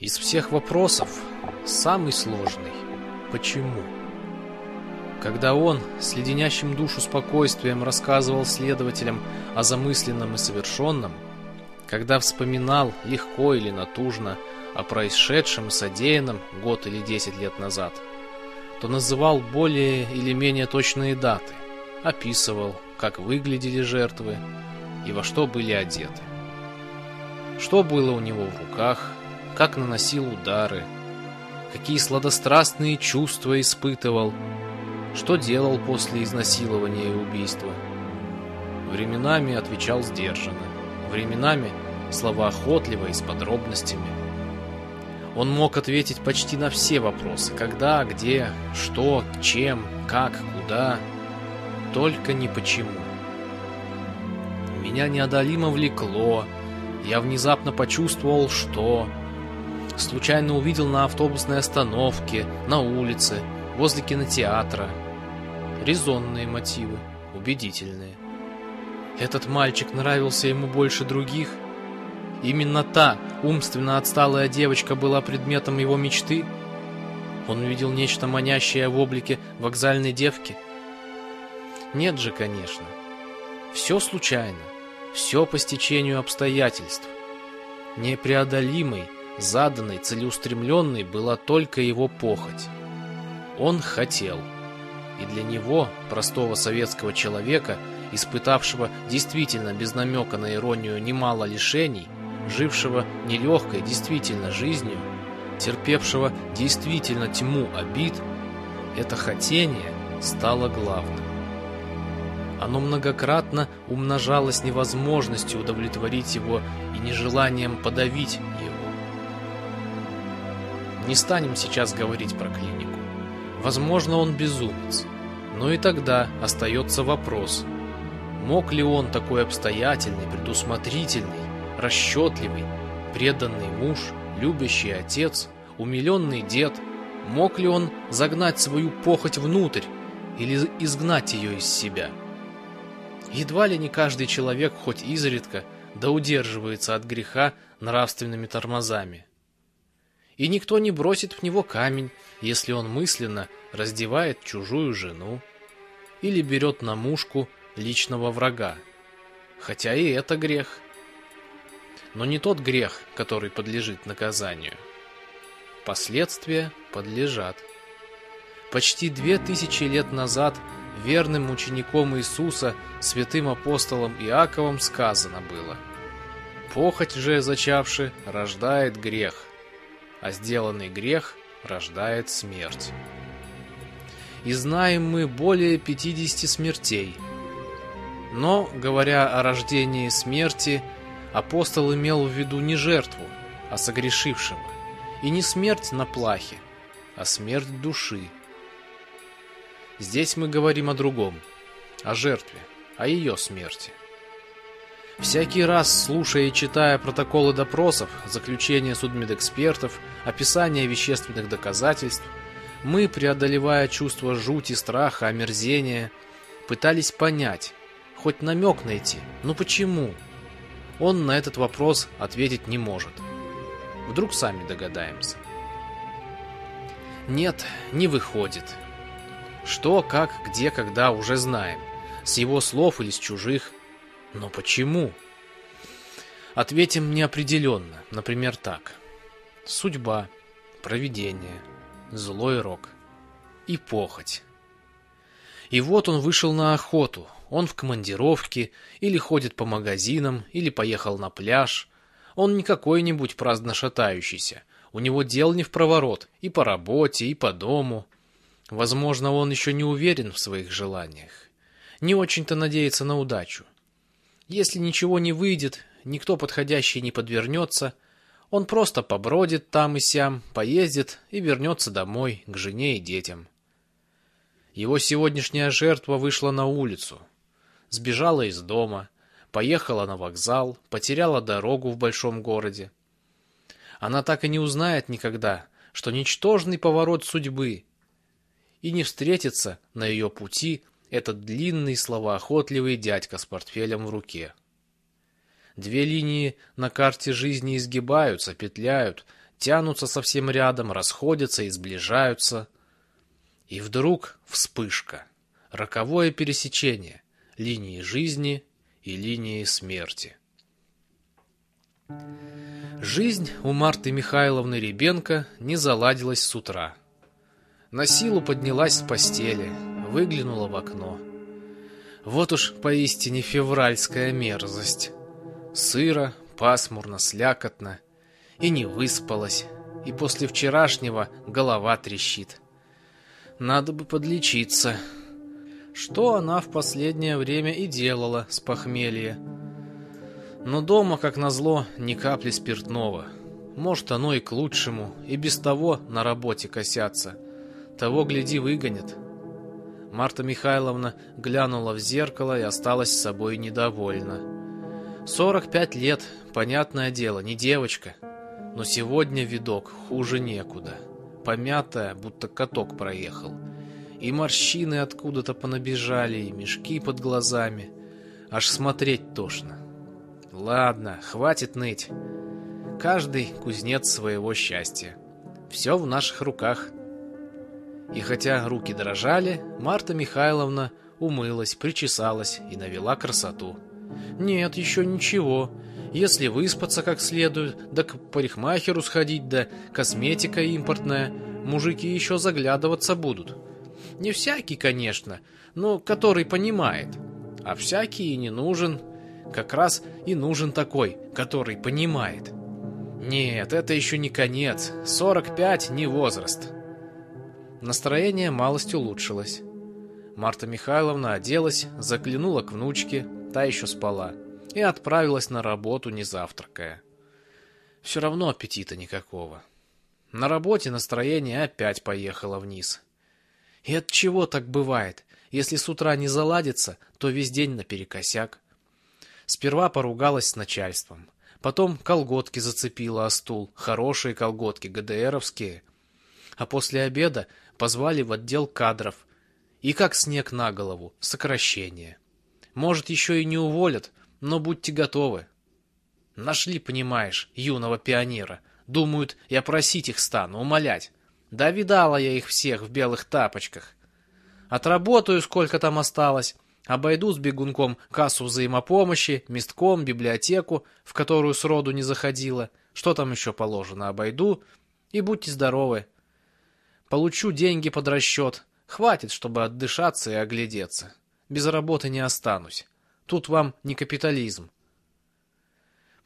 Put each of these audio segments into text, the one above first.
Из всех вопросов самый сложный – почему? Когда он с леденящим душу спокойствием рассказывал следователям о замысленном и совершенном, когда вспоминал легко или натужно о происшедшем и содеянном год или десять лет назад, то называл более или менее точные даты, описывал, как выглядели жертвы и во что были одеты. Что было у него в руках, как наносил удары, какие сладострастные чувства испытывал, что делал после изнасилования и убийства. Временами отвечал сдержанно, временами словоохотливо и с подробностями. Он мог ответить почти на все вопросы, когда, где, что, чем, как, куда, только не почему. Меня неодолимо влекло, я внезапно почувствовал, что случайно увидел на автобусной остановке, на улице, возле кинотеатра. Резонные мотивы, убедительные. Этот мальчик нравился ему больше других? Именно та умственно отсталая девочка была предметом его мечты? Он увидел нечто манящее в облике вокзальной девки? Нет же, конечно. Все случайно, все по стечению обстоятельств. Непреодолимый, заданной, целеустремленной была только его похоть. Он хотел. И для него, простого советского человека, испытавшего действительно без намека на иронию немало лишений, жившего нелегкой действительно жизнью, терпевшего действительно тьму обид, это хотение стало главным. Оно многократно умножалось невозможностью удовлетворить его и нежеланием подавить его. Не станем сейчас говорить про клинику. Возможно, он безумец. Но и тогда остается вопрос. Мог ли он такой обстоятельный, предусмотрительный, расчетливый, преданный муж, любящий отец, умиленный дед, мог ли он загнать свою похоть внутрь или изгнать ее из себя? Едва ли не каждый человек, хоть изредка, да удерживается от греха нравственными тормозами и никто не бросит в него камень, если он мысленно раздевает чужую жену или берет на мушку личного врага. Хотя и это грех. Но не тот грех, который подлежит наказанию. Последствия подлежат. Почти две тысячи лет назад верным учеником Иисуса, святым апостолом Иаковом сказано было «Похоть же зачавши рождает грех, а сделанный грех рождает смерть. И знаем мы более 50 смертей. Но, говоря о рождении смерти, апостол имел в виду не жертву, а согрешившего, и не смерть на плахе, а смерть души. Здесь мы говорим о другом, о жертве, о ее смерти. Всякий раз, слушая и читая протоколы допросов, заключения судмедэкспертов, описания вещественных доказательств, мы, преодолевая чувство жути, страха, омерзения, пытались понять, хоть намек найти, но почему? Он на этот вопрос ответить не может. Вдруг сами догадаемся. Нет, не выходит. Что, как, где, когда уже знаем. С его слов или с чужих – но почему? Ответим неопределенно, например, так. Судьба, провидение, злой рок и похоть. И вот он вышел на охоту, он в командировке, или ходит по магазинам, или поехал на пляж. Он не какой-нибудь праздно шатающийся, у него дел не в проворот, и по работе, и по дому. Возможно, он еще не уверен в своих желаниях, не очень-то надеется на удачу. Если ничего не выйдет, никто подходящий не подвернется, он просто побродит там и сям, поездит и вернется домой к жене и детям. Его сегодняшняя жертва вышла на улицу, сбежала из дома, поехала на вокзал, потеряла дорогу в большом городе. Она так и не узнает никогда, что ничтожный поворот судьбы, и не встретится на ее пути этот длинный, словоохотливый дядька с портфелем в руке. Две линии на карте жизни изгибаются, петляют, тянутся совсем рядом, расходятся и сближаются. И вдруг вспышка, роковое пересечение линии жизни и линии смерти. Жизнь у Марты Михайловны Ребенко не заладилась с утра. На силу поднялась с постели, выглянула в окно. Вот уж поистине февральская мерзость. Сыро, пасмурно, слякотно. И не выспалась, и после вчерашнего голова трещит. Надо бы подлечиться. Что она в последнее время и делала с похмелья. Но дома, как назло, ни капли спиртного. Может, оно и к лучшему, и без того на работе косятся. Того, гляди, выгонят. Марта Михайловна глянула в зеркало и осталась с собой недовольна. Сорок пять лет, понятное дело, не девочка. Но сегодня видок хуже некуда. Помятая, будто каток проехал. И морщины откуда-то понабежали, и мешки под глазами. Аж смотреть тошно. Ладно, хватит ныть. Каждый кузнец своего счастья. Все в наших руках. И хотя руки дрожали, Марта Михайловна умылась, причесалась и навела красоту. Нет, еще ничего. Если выспаться как следует, да к парикмахеру сходить, да косметика импортная, мужики еще заглядываться будут. Не всякий, конечно, но который понимает. А всякий и не нужен. Как раз и нужен такой, который понимает. Нет, это еще не конец. 45 не возраст. Настроение малость улучшилось. Марта Михайловна оделась, заглянула к внучке, та еще спала, и отправилась на работу, не завтракая. Все равно аппетита никакого. На работе настроение опять поехало вниз. И от чего так бывает? Если с утра не заладится, то весь день наперекосяк. Сперва поругалась с начальством. Потом колготки зацепила о стул, хорошие колготки, ГДРовские. А после обеда позвали в отдел кадров. И как снег на голову, сокращение. Может, еще и не уволят, но будьте готовы. Нашли, понимаешь, юного пионера. Думают, я просить их стану, умолять. Да видала я их всех в белых тапочках. Отработаю, сколько там осталось, Обойду с бегунком кассу взаимопомощи, местком, библиотеку, в которую сроду не заходила. Что там еще положено, обойду. И будьте здоровы. Получу деньги под расчет. Хватит, чтобы отдышаться и оглядеться. Без работы не останусь. Тут вам не капитализм.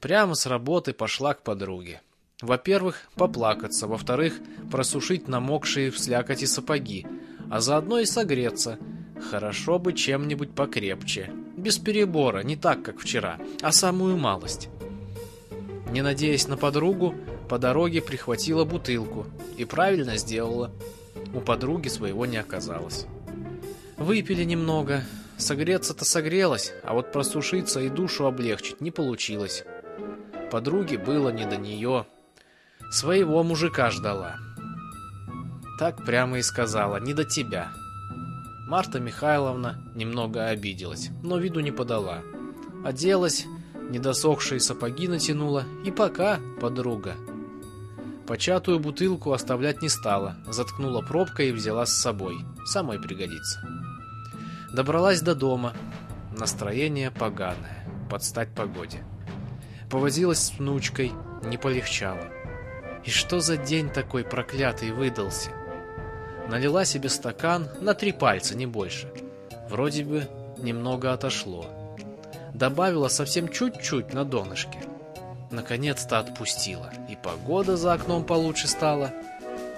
Прямо с работы пошла к подруге. Во-первых, поплакаться, во-вторых, просушить намокшие в слякоти сапоги, а заодно и согреться – Хорошо бы чем-нибудь покрепче. Без перебора, не так, как вчера, а самую малость. Не надеясь на подругу, по дороге прихватила бутылку. И правильно сделала. У подруги своего не оказалось. Выпили немного. Согреться-то согрелась, а вот просушиться и душу облегчить не получилось. Подруге было не до нее. Своего мужика ждала. Так прямо и сказала, не до тебя. Марта Михайловна немного обиделась, но виду не подала. Оделась, недосохшие сапоги натянула, и пока, подруга. Початую бутылку оставлять не стала, заткнула пробкой и взяла с собой. Самой пригодится. Добралась до дома. Настроение поганое, под стать погоде. Повозилась с внучкой, не полегчало. И что за день такой проклятый выдался? Налила себе стакан на три пальца, не больше. Вроде бы немного отошло. Добавила совсем чуть-чуть на донышке. Наконец-то отпустила, и погода за окном получше стала.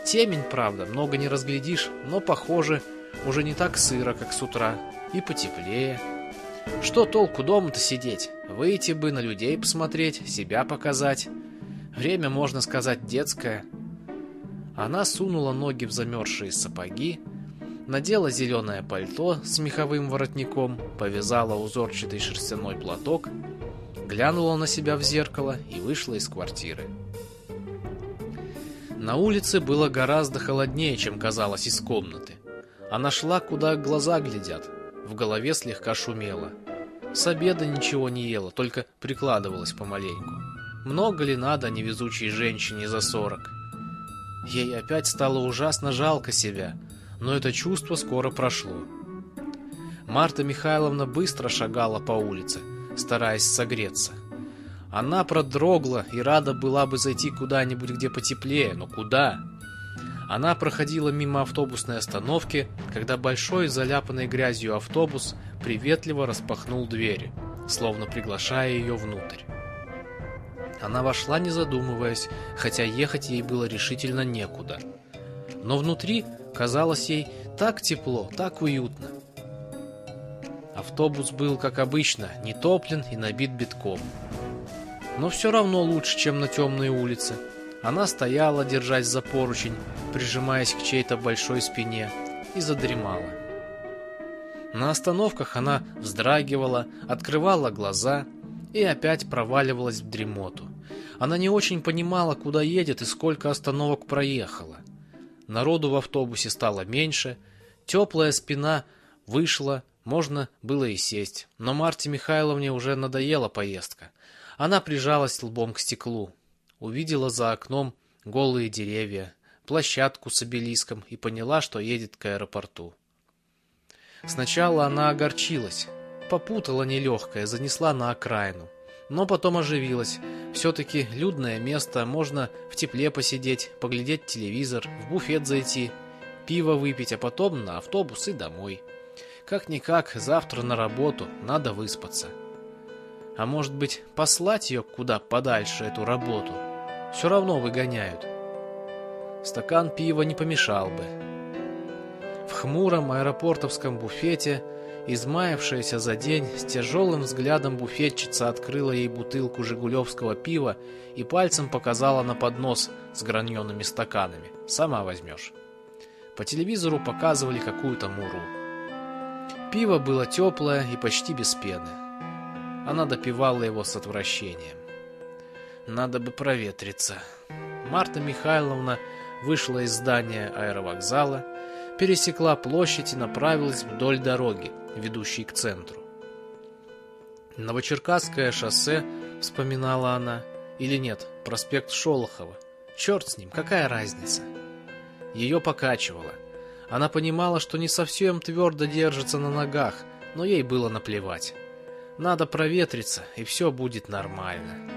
Темень, правда, много не разглядишь, но, похоже, уже не так сыро, как с утра, и потеплее. Что толку дома-то сидеть? Выйти бы, на людей посмотреть, себя показать. Время, можно сказать, детское – она сунула ноги в замерзшие сапоги, надела зеленое пальто с меховым воротником, повязала узорчатый шерстяной платок, глянула на себя в зеркало и вышла из квартиры. На улице было гораздо холоднее, чем казалось из комнаты. Она шла, куда глаза глядят. В голове слегка шумело. С обеда ничего не ела, только прикладывалась помаленьку. много ли надо невезучей женщине за сорок? Ей опять стало ужасно жалко себя, но это чувство скоро прошло. Марта Михайловна быстро шагала по улице, стараясь согреться. Она продрогла и рада была бы зайти куда-нибудь, где потеплее, но куда? Она проходила мимо автобусной остановки, когда большой заляпанный грязью автобус приветливо распахнул двери, словно приглашая ее внутрь. Она вошла, не задумываясь, хотя ехать ей было решительно некуда. Но внутри казалось ей так тепло, так уютно. Автобус был, как обычно, не топлен и набит битком. Но все равно лучше, чем на темной улице. Она стояла, держась за поручень, прижимаясь к чьей-то большой спине, и задремала. На остановках она вздрагивала, открывала глаза и опять проваливалась в дремоту. Она не очень понимала, куда едет и сколько остановок проехала. Народу в автобусе стало меньше, теплая спина вышла, можно было и сесть, но Марте Михайловне уже надоела поездка. Она прижалась лбом к стеклу, увидела за окном голые деревья, площадку с обелиском и поняла, что едет к аэропорту. Сначала она огорчилась, попутала нелегкое, занесла на окраину, но потом оживилась. Все-таки людное место, можно в тепле посидеть, поглядеть телевизор, в буфет зайти, пиво выпить, а потом на автобус и домой. Как-никак, завтра на работу, надо выспаться. А может быть, послать ее куда подальше, эту работу? Все равно выгоняют. Стакан пива не помешал бы. В хмуром аэропортовском буфете, измаявшаяся за день, с тяжелым взглядом буфетчица открыла ей бутылку жигулевского пива и пальцем показала на поднос с гранеными стаканами. Сама возьмешь. По телевизору показывали какую-то муру. Пиво было теплое и почти без пены. Она допивала его с отвращением. Надо бы проветриться. Марта Михайловна вышла из здания аэровокзала, пересекла площадь и направилась вдоль дороги, ведущей к центру. Новочеркасское шоссе, вспоминала она, или нет, проспект Шолохова. Черт с ним, какая разница? Ее покачивало. Она понимала, что не совсем твердо держится на ногах, но ей было наплевать. Надо проветриться, и все будет нормально.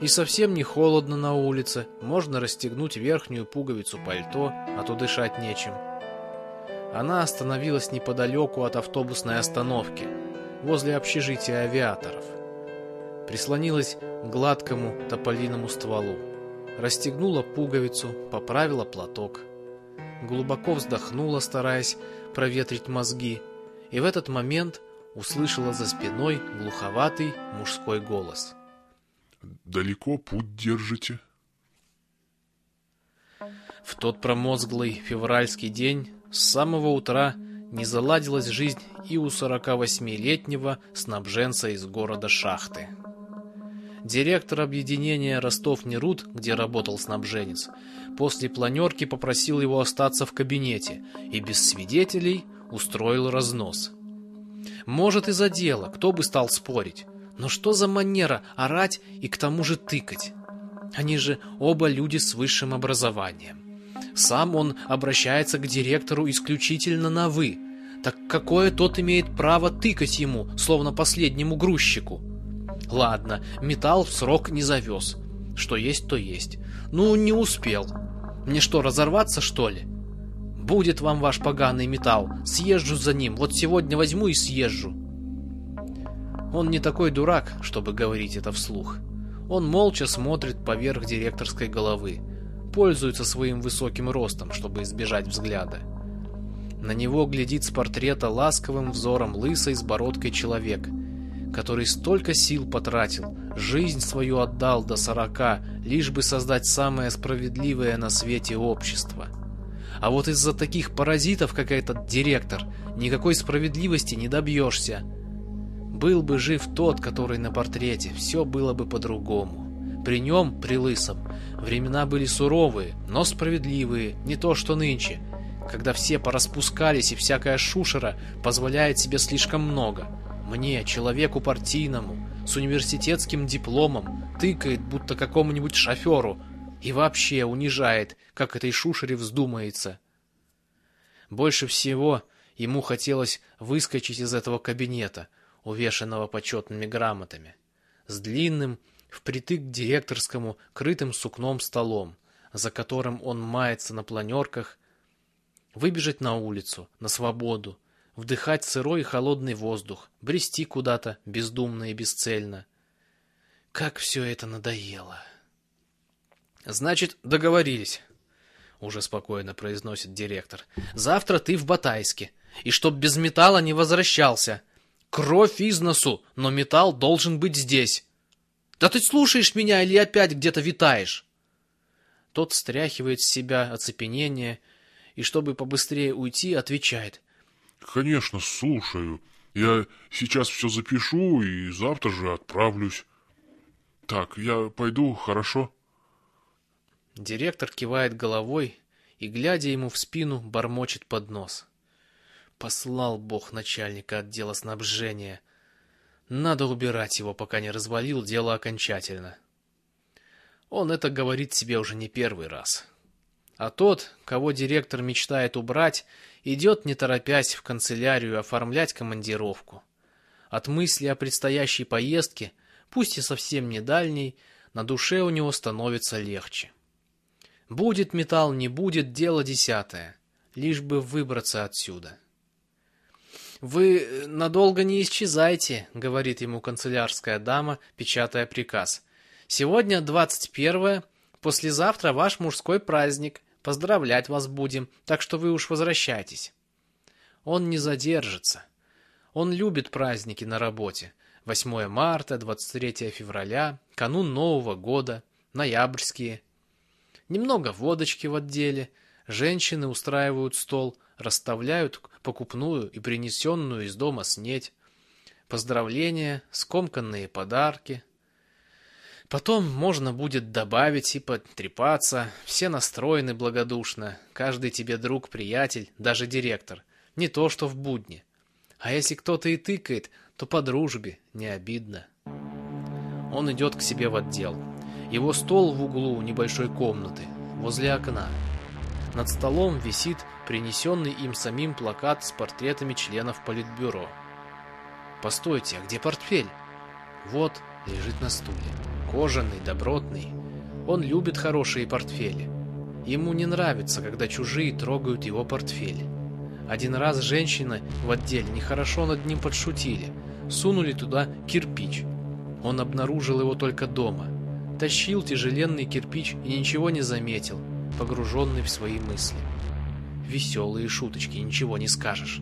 И совсем не холодно на улице, можно расстегнуть верхнюю пуговицу пальто, а то дышать нечем. Она остановилась неподалеку от автобусной остановки, возле общежития авиаторов. Прислонилась к гладкому тополиному стволу, расстегнула пуговицу, поправила платок глубоко вздохнула, стараясь проветрить мозги, и в этот момент услышала за спиной глуховатый мужской голос. «Далеко путь держите?» В тот промозглый февральский день с самого утра не заладилась жизнь и у 48-летнего снабженца из города Шахты. Директор объединения Ростов-Нерут, где работал снабженец, после планерки попросил его остаться в кабинете и без свидетелей устроил разнос. Может, и за дело, кто бы стал спорить. Но что за манера орать и к тому же тыкать? Они же оба люди с высшим образованием. Сам он обращается к директору исключительно на «вы». Так какое тот имеет право тыкать ему, словно последнему грузчику? Ладно, металл в срок не завез. Что есть, то есть. Ну, не успел. Мне что, разорваться, что ли? Будет вам ваш поганый металл. Съезжу за ним. Вот сегодня возьму и съезжу. Он не такой дурак, чтобы говорить это вслух. Он молча смотрит поверх директорской головы. Пользуется своим высоким ростом, чтобы избежать взгляда. На него глядит с портрета ласковым взором лысый с бородкой человек – который столько сил потратил, жизнь свою отдал до сорока, лишь бы создать самое справедливое на свете общество. А вот из-за таких паразитов, как этот директор, никакой справедливости не добьешься. Был бы жив тот, который на портрете, все было бы по-другому. При нем, при Лысом, времена были суровые, но справедливые, не то что нынче, когда все пораспускались и всякая шушера позволяет себе слишком много – мне, человеку партийному, с университетским дипломом, тыкает, будто какому-нибудь шоферу, и вообще унижает, как этой шушере вздумается. Больше всего ему хотелось выскочить из этого кабинета, увешанного почетными грамотами, с длинным, впритык к директорскому, крытым сукном столом, за которым он мается на планерках, выбежать на улицу, на свободу, вдыхать сырой и холодный воздух, брести куда-то бездумно и бесцельно. Как все это надоело. Значит, договорились, уже спокойно произносит директор. Завтра ты в Батайске, и чтоб без металла не возвращался. Кровь из носу, но металл должен быть здесь. Да ты слушаешь меня или опять где-то витаешь? Тот стряхивает с себя оцепенение и, чтобы побыстрее уйти, отвечает. Конечно, слушаю. Я сейчас все запишу и завтра же отправлюсь. Так, я пойду, хорошо? Директор кивает головой и, глядя ему в спину, бормочет под нос. Послал бог начальника отдела снабжения. Надо убирать его, пока не развалил дело окончательно. Он это говорит себе уже не первый раз. А тот, кого директор мечтает убрать, идет не торопясь в канцелярию оформлять командировку. От мысли о предстоящей поездке, пусть и совсем не дальней, на душе у него становится легче. Будет металл, не будет, дело десятое. Лишь бы выбраться отсюда. «Вы надолго не исчезайте», — говорит ему канцелярская дама, печатая приказ. «Сегодня двадцать первое, послезавтра ваш мужской праздник. Поздравлять вас будем, так что вы уж возвращайтесь». Он не задержится. Он любит праздники на работе. 8 марта, 23 февраля, канун Нового года, ноябрьские, Немного водочки в отделе. Женщины устраивают стол, расставляют покупную и принесенную из дома снеть. Поздравления, скомканные подарки. Потом можно будет добавить и потрепаться. Все настроены благодушно. Каждый тебе друг, приятель, даже директор. Не то, что в будни. А если кто-то и тыкает, то по дружбе, не обидно. Он идет к себе в отдел. Его стол в углу небольшой комнаты, возле окна. Над столом висит принесенный им самим плакат с портретами членов Политбюро. Постойте, а где портфель? Вот, лежит на стуле. Кожаный, добротный. Он любит хорошие портфели. Ему не нравится, когда чужие трогают его портфель. Один раз женщины в отделе нехорошо над ним подшутили. Сунули туда кирпич. Он обнаружил его только дома – тащил тяжеленный кирпич и ничего не заметил, погруженный в свои мысли. Веселые шуточки, ничего не скажешь.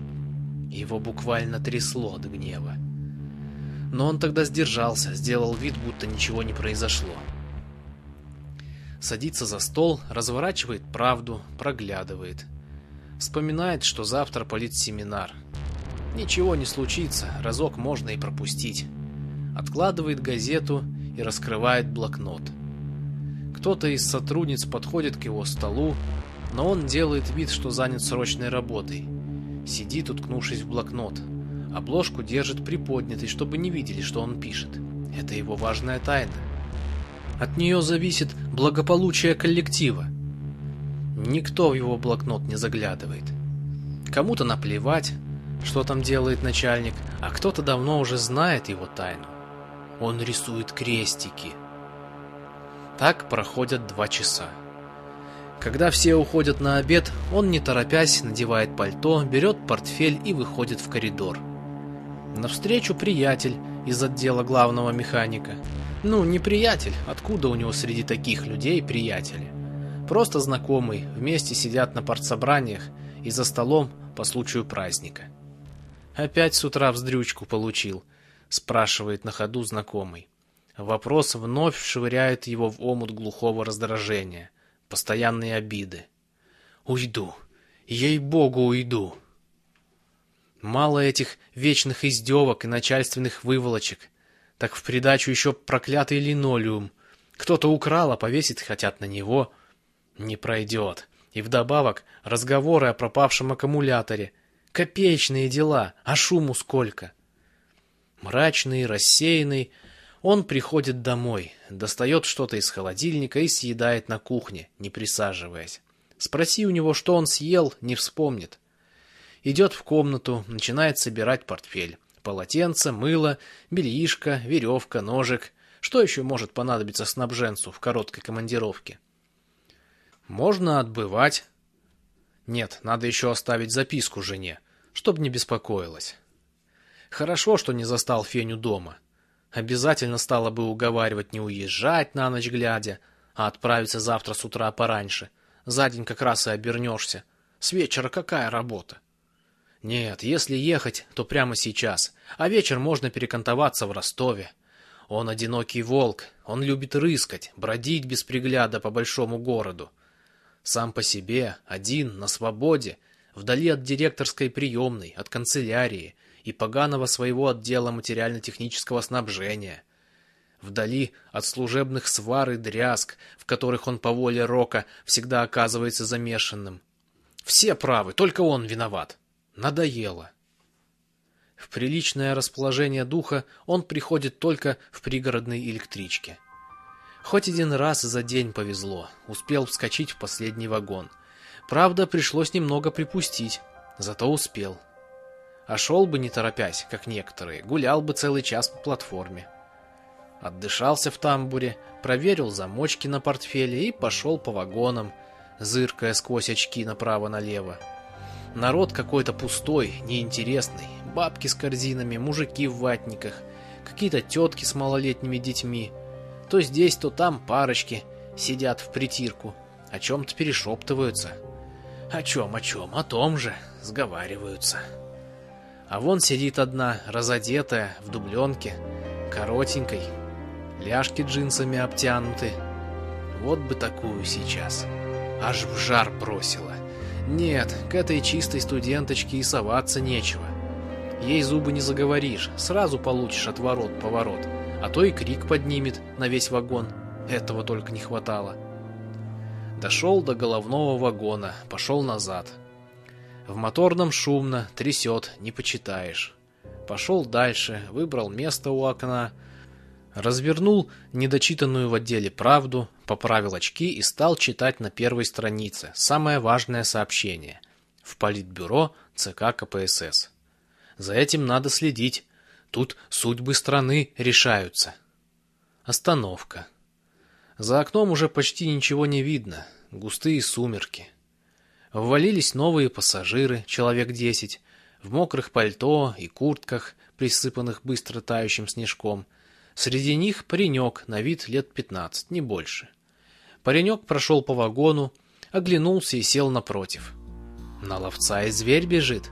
Его буквально трясло от гнева. Но он тогда сдержался, сделал вид, будто ничего не произошло. Садится за стол, разворачивает правду, проглядывает. Вспоминает, что завтра политсеминар. Ничего не случится, разок можно и пропустить. Откладывает газету и раскрывает блокнот. Кто-то из сотрудниц подходит к его столу, но он делает вид, что занят срочной работой. Сидит, уткнувшись в блокнот. Обложку держит приподнятой, чтобы не видели, что он пишет. Это его важная тайна. От нее зависит благополучие коллектива. Никто в его блокнот не заглядывает. Кому-то наплевать, что там делает начальник, а кто-то давно уже знает его тайну. Он рисует крестики. Так проходят два часа. Когда все уходят на обед, он, не торопясь, надевает пальто, берет портфель и выходит в коридор. Навстречу приятель из отдела главного механика. Ну, не приятель, откуда у него среди таких людей приятели? Просто знакомый, вместе сидят на партсобраниях и за столом по случаю праздника. Опять с утра вздрючку получил – спрашивает на ходу знакомый. Вопрос вновь швыряет его в омут глухого раздражения, постоянные обиды. Уйду. Ей-богу, уйду. Мало этих вечных издевок и начальственных выволочек. Так в придачу еще проклятый линолеум. Кто-то украл, а повесить хотят на него. Не пройдет. И вдобавок разговоры о пропавшем аккумуляторе. Копеечные дела, а шуму сколько. Мрачный, рассеянный, Он приходит домой, достает что-то из холодильника и съедает на кухне, не присаживаясь. Спроси у него, что он съел, не вспомнит. Идет в комнату, начинает собирать портфель. Полотенце, мыло, бельишко, веревка, ножик. Что еще может понадобиться снабженцу в короткой командировке? Можно отбывать. Нет, надо еще оставить записку жене, чтобы не беспокоилась. Хорошо, что не застал Феню дома. Обязательно стало бы уговаривать не уезжать на ночь глядя, а отправиться завтра с утра пораньше. За день как раз и обернешься. С вечера какая работа? Нет, если ехать, то прямо сейчас, а вечер можно перекантоваться в Ростове. Он одинокий волк, он любит рыскать, бродить без пригляда по большому городу. Сам по себе, один, на свободе, вдали от директорской приемной, от канцелярии и поганого своего отдела материально-технического снабжения. Вдали от служебных свар и дрязг, в которых он по воле Рока всегда оказывается замешанным. Все правы, только он виноват. Надоело. В приличное расположение духа он приходит только в пригородной электричке. Хоть один раз за день повезло, успел вскочить в последний вагон. Правда, пришлось немного припустить, зато успел. А шел бы не торопясь, как некоторые, гулял бы целый час по платформе. Отдышался в тамбуре, проверил замочки на портфеле и пошел по вагонам, зыркая сквозь очки направо-налево. Народ какой-то пустой, неинтересный. Бабки с корзинами, мужики в ватниках, какие-то тетки с малолетними детьми. То здесь, то там парочки сидят в притирку, о чем-то перешептываются. О чем, о чем, о том же сговариваются. А вон сидит одна, разодетая, в дубленке, коротенькой, ляжки джинсами обтянуты. Вот бы такую сейчас. Аж в жар бросила. Нет, к этой чистой студенточке и соваться нечего. Ей зубы не заговоришь, сразу получишь отворот-поворот, а то и крик поднимет на весь вагон. Этого только не хватало. Дошел до головного вагона, пошел назад. В моторном шумно, трясет, не почитаешь. Пошел дальше, выбрал место у окна, развернул недочитанную в отделе правду, поправил очки и стал читать на первой странице самое важное сообщение в Политбюро ЦК КПСС. За этим надо следить. Тут судьбы страны решаются. Остановка. За окном уже почти ничего не видно. Густые сумерки. Ввалились новые пассажиры, человек десять, в мокрых пальто и куртках, присыпанных быстро тающим снежком – Среди них паренек на вид лет пятнадцать, не больше. Паренек прошел по вагону, оглянулся и сел напротив. На ловца и зверь бежит.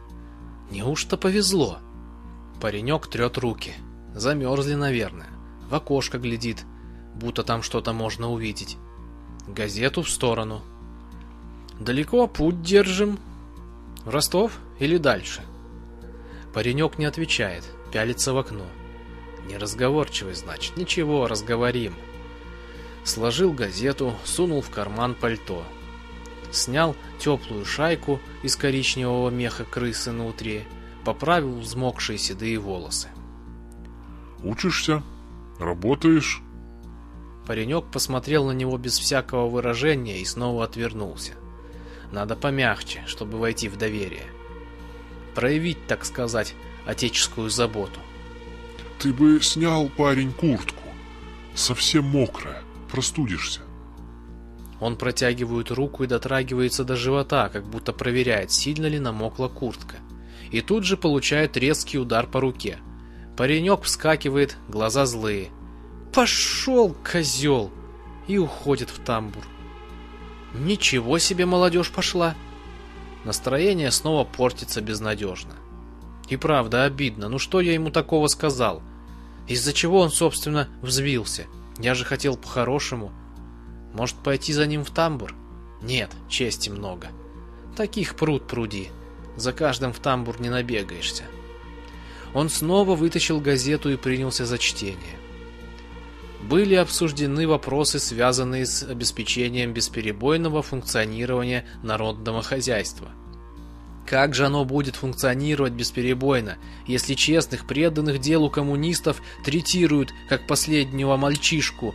Неужто повезло? Паренек трет руки. Замерзли, наверное. В окошко глядит, будто там что-то можно увидеть. Газету в сторону. Далеко путь держим. В Ростов или дальше? Паренек не отвечает, пялится в окно. Неразговорчивый, значит. Ничего, разговорим. Сложил газету, сунул в карман пальто. Снял теплую шайку из коричневого меха крысы на утре, поправил взмокшие седые волосы. «Учишься? Работаешь?» Паренек посмотрел на него без всякого выражения и снова отвернулся. Надо помягче, чтобы войти в доверие. Проявить, так сказать, отеческую заботу. Ты бы снял, парень, куртку. Совсем мокрая, простудишься. Он протягивает руку и дотрагивается до живота, как будто проверяет, сильно ли намокла куртка. И тут же получает резкий удар по руке. Паренек вскакивает, глаза злые. «Пошел, козел!» И уходит в тамбур. Ничего себе молодежь пошла! Настроение снова портится безнадежно. И правда обидно, ну что я ему такого сказал? Из-за чего он, собственно, взвился? Я же хотел по-хорошему. Может, пойти за ним в тамбур? Нет, чести много. Таких пруд пруди. За каждым в тамбур не набегаешься. Он снова вытащил газету и принялся за чтение. Были обсуждены вопросы, связанные с обеспечением бесперебойного функционирования народного хозяйства – Как же оно будет функционировать бесперебойно, если честных, преданных делу коммунистов третируют как последнего мальчишку?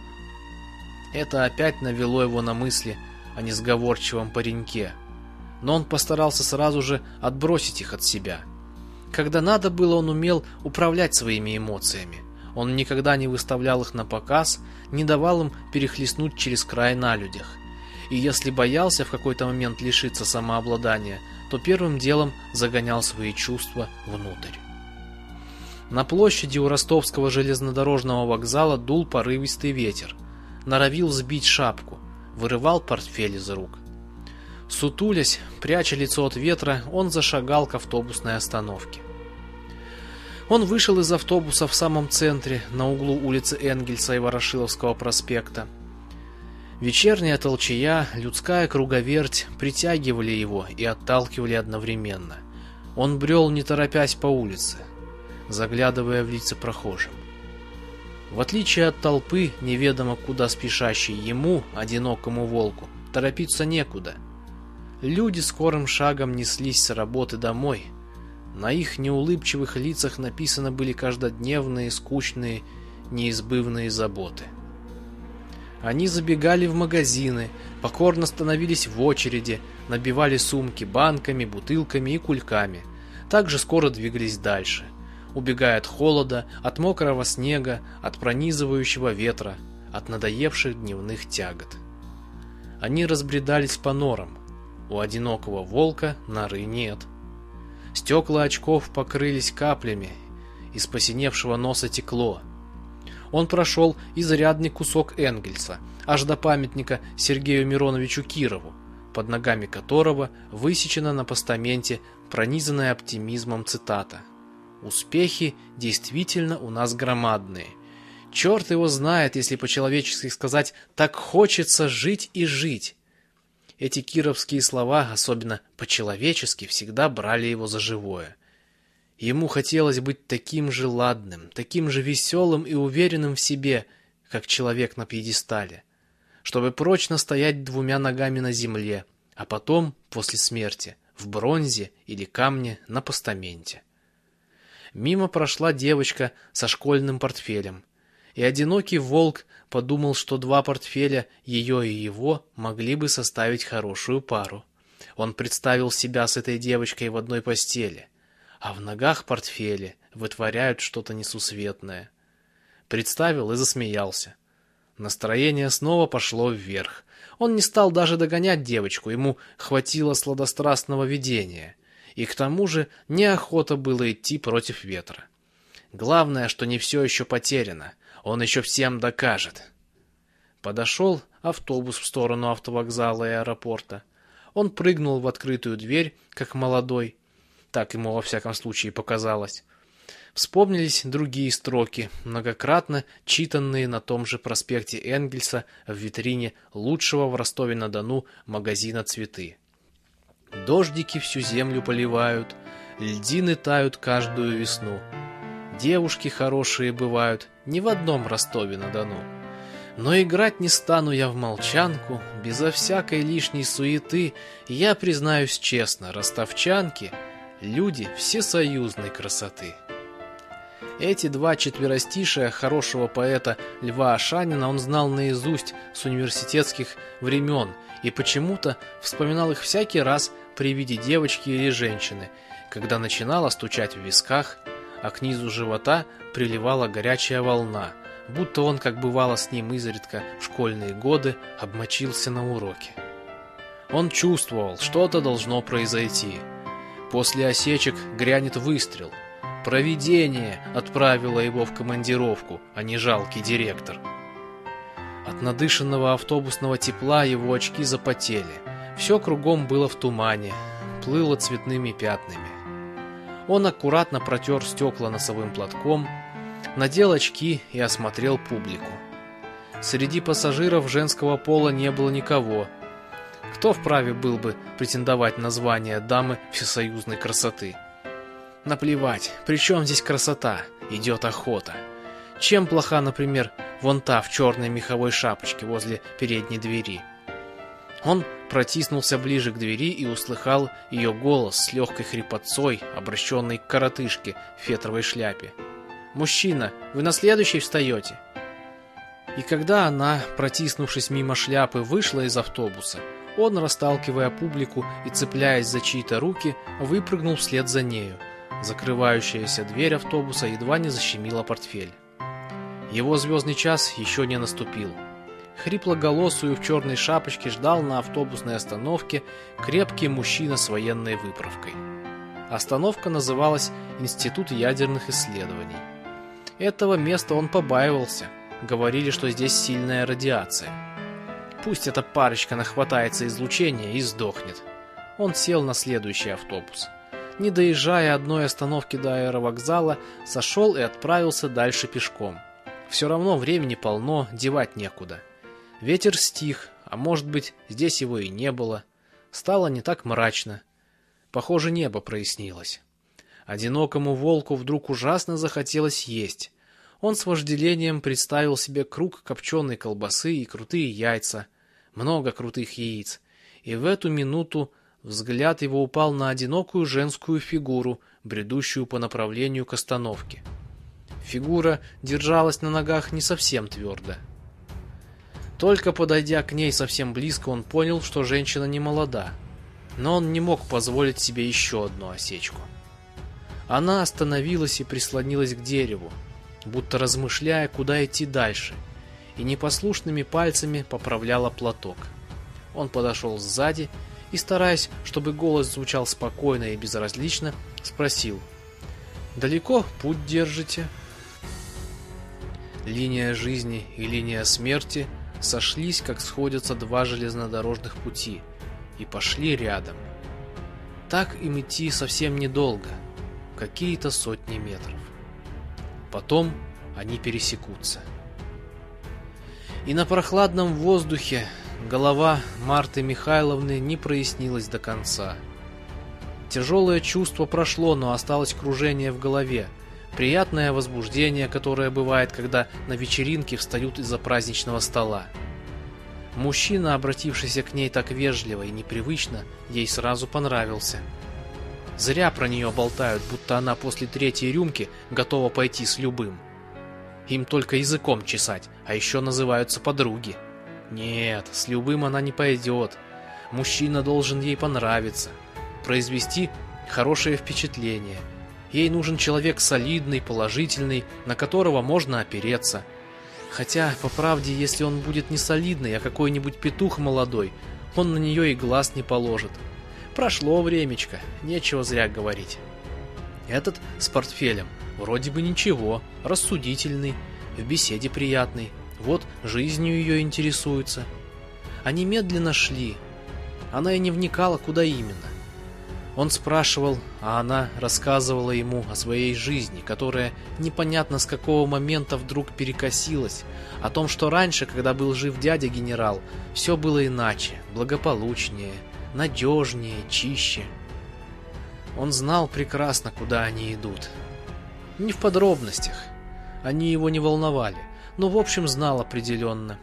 Это опять навело его на мысли о несговорчивом пареньке. Но он постарался сразу же отбросить их от себя. Когда надо было, он умел управлять своими эмоциями. Он никогда не выставлял их на показ, не давал им перехлестнуть через край на людях. И если боялся в какой-то момент лишиться самообладания – то первым делом загонял свои чувства внутрь. На площади у ростовского железнодорожного вокзала дул порывистый ветер, норовил сбить шапку, вырывал портфель из рук. Сутулясь, пряча лицо от ветра, он зашагал к автобусной остановке. Он вышел из автобуса в самом центре, на углу улицы Энгельса и Ворошиловского проспекта, Вечерняя толчая, людская круговерть притягивали его и отталкивали одновременно. Он брел, не торопясь по улице, заглядывая в лица прохожим. В отличие от толпы, неведомо куда спешащей ему, одинокому волку, торопиться некуда. Люди скорым шагом неслись с работы домой. На их неулыбчивых лицах написаны были каждодневные, скучные, неизбывные заботы. Они забегали в магазины, покорно становились в очереди, набивали сумки банками, бутылками и кульками. Также скоро двигались дальше, убегая от холода, от мокрого снега, от пронизывающего ветра, от надоевших дневных тягот. Они разбредались по норам. У одинокого волка норы нет. Стекла очков покрылись каплями, из посиневшего носа текло – он прошел изрядный кусок Энгельса, аж до памятника Сергею Мироновичу Кирову, под ногами которого высечена на постаменте пронизанная оптимизмом цитата «Успехи действительно у нас громадные. Черт его знает, если по-человечески сказать, так хочется жить и жить». Эти кировские слова, особенно по-человечески, всегда брали его за живое. Ему хотелось быть таким же ладным, таким же веселым и уверенным в себе, как человек на пьедестале, чтобы прочно стоять двумя ногами на земле, а потом, после смерти, в бронзе или камне на постаменте. Мимо прошла девочка со школьным портфелем, и одинокий волк подумал, что два портфеля, ее и его, могли бы составить хорошую пару. Он представил себя с этой девочкой в одной постели а в ногах портфели вытворяют что-то несусветное. Представил и засмеялся. Настроение снова пошло вверх. Он не стал даже догонять девочку, ему хватило сладострастного видения. И к тому же неохота было идти против ветра. Главное, что не все еще потеряно. Он еще всем докажет. Подошел автобус в сторону автовокзала и аэропорта. Он прыгнул в открытую дверь, как молодой, так ему во всяком случае показалось. Вспомнились другие строки, многократно читанные на том же проспекте Энгельса в витрине лучшего в Ростове-на-Дону магазина «Цветы». Дождики всю землю поливают, льдины тают каждую весну. Девушки хорошие бывают не в одном Ростове-на-Дону. Но играть не стану я в молчанку, безо всякой лишней суеты. Я признаюсь честно, ростовчанки — Люди всесоюзной красоты. Эти два четверостишия хорошего поэта Льва Ашанина он знал наизусть с университетских времен и почему-то вспоминал их всякий раз при виде девочки или женщины, когда начинала стучать в висках, а к низу живота приливала горячая волна, будто он, как бывало с ним изредка в школьные годы, обмочился на уроке. Он чувствовал, что-то должно произойти – После осечек грянет выстрел. Провидение отправило его в командировку, а не жалкий директор. От надышанного автобусного тепла его очки запотели. Все кругом было в тумане, плыло цветными пятнами. Он аккуратно протер стекла носовым платком, надел очки и осмотрел публику. Среди пассажиров женского пола не было никого – кто вправе был бы претендовать на звание дамы всесоюзной красоты? Наплевать, при чем здесь красота? Идет охота. Чем плоха, например, вон та в черной меховой шапочке возле передней двери? Он протиснулся ближе к двери и услыхал ее голос с легкой хрипотцой, обращенной к коротышке в фетровой шляпе. «Мужчина, вы на следующий встаете?» И когда она, протиснувшись мимо шляпы, вышла из автобуса, он, расталкивая публику и цепляясь за чьи-то руки, выпрыгнул вслед за нею. Закрывающаяся дверь автобуса едва не защемила портфель. Его звездный час еще не наступил. Хриплоголосую в черной шапочке ждал на автобусной остановке крепкий мужчина с военной выправкой. Остановка называлась Институт ядерных исследований. Этого места он побаивался. Говорили, что здесь сильная радиация. Пусть эта парочка нахватается излучения и сдохнет. Он сел на следующий автобус. Не доезжая одной остановки до аэровокзала, сошел и отправился дальше пешком. Все равно времени полно, девать некуда. Ветер стих, а может быть, здесь его и не было. Стало не так мрачно. Похоже, небо прояснилось. Одинокому волку вдруг ужасно захотелось есть. Он с вожделением представил себе круг копченой колбасы и крутые яйца, много крутых яиц, и в эту минуту взгляд его упал на одинокую женскую фигуру, бредущую по направлению к остановке. Фигура держалась на ногах не совсем твердо. Только подойдя к ней совсем близко, он понял, что женщина не молода, но он не мог позволить себе еще одну осечку. Она остановилась и прислонилась к дереву, будто размышляя, куда идти дальше, и непослушными пальцами поправляла платок. Он подошел сзади и, стараясь, чтобы голос звучал спокойно и безразлично, спросил «Далеко путь держите?» Линия жизни и линия смерти сошлись, как сходятся два железнодорожных пути, и пошли рядом. Так им идти совсем недолго, какие-то сотни метров. Потом они пересекутся. И на прохладном воздухе голова Марты Михайловны не прояснилась до конца. Тяжелое чувство прошло, но осталось кружение в голове, приятное возбуждение, которое бывает, когда на вечеринке встают из-за праздничного стола. Мужчина, обратившийся к ней так вежливо и непривычно, ей сразу понравился – Зря про нее болтают, будто она после третьей рюмки готова пойти с любым. Им только языком чесать, а еще называются подруги. Нет, с любым она не пойдет. Мужчина должен ей понравиться, произвести хорошее впечатление. Ей нужен человек солидный, положительный, на которого можно опереться. Хотя, по правде, если он будет не солидный, а какой-нибудь петух молодой, он на нее и глаз не положит. Прошло времечко, нечего зря говорить. Этот с портфелем вроде бы ничего, рассудительный, в беседе приятный, вот жизнью ее интересуется. Они медленно шли. Она и не вникала, куда именно. Он спрашивал, а она рассказывала ему о своей жизни, которая непонятно с какого момента вдруг перекосилась, о том, что раньше, когда был жив дядя генерал, все было иначе, благополучнее, надежнее, чище. Он знал прекрасно, куда они идут. Не в подробностях. Они его не волновали, но в общем знал определенно.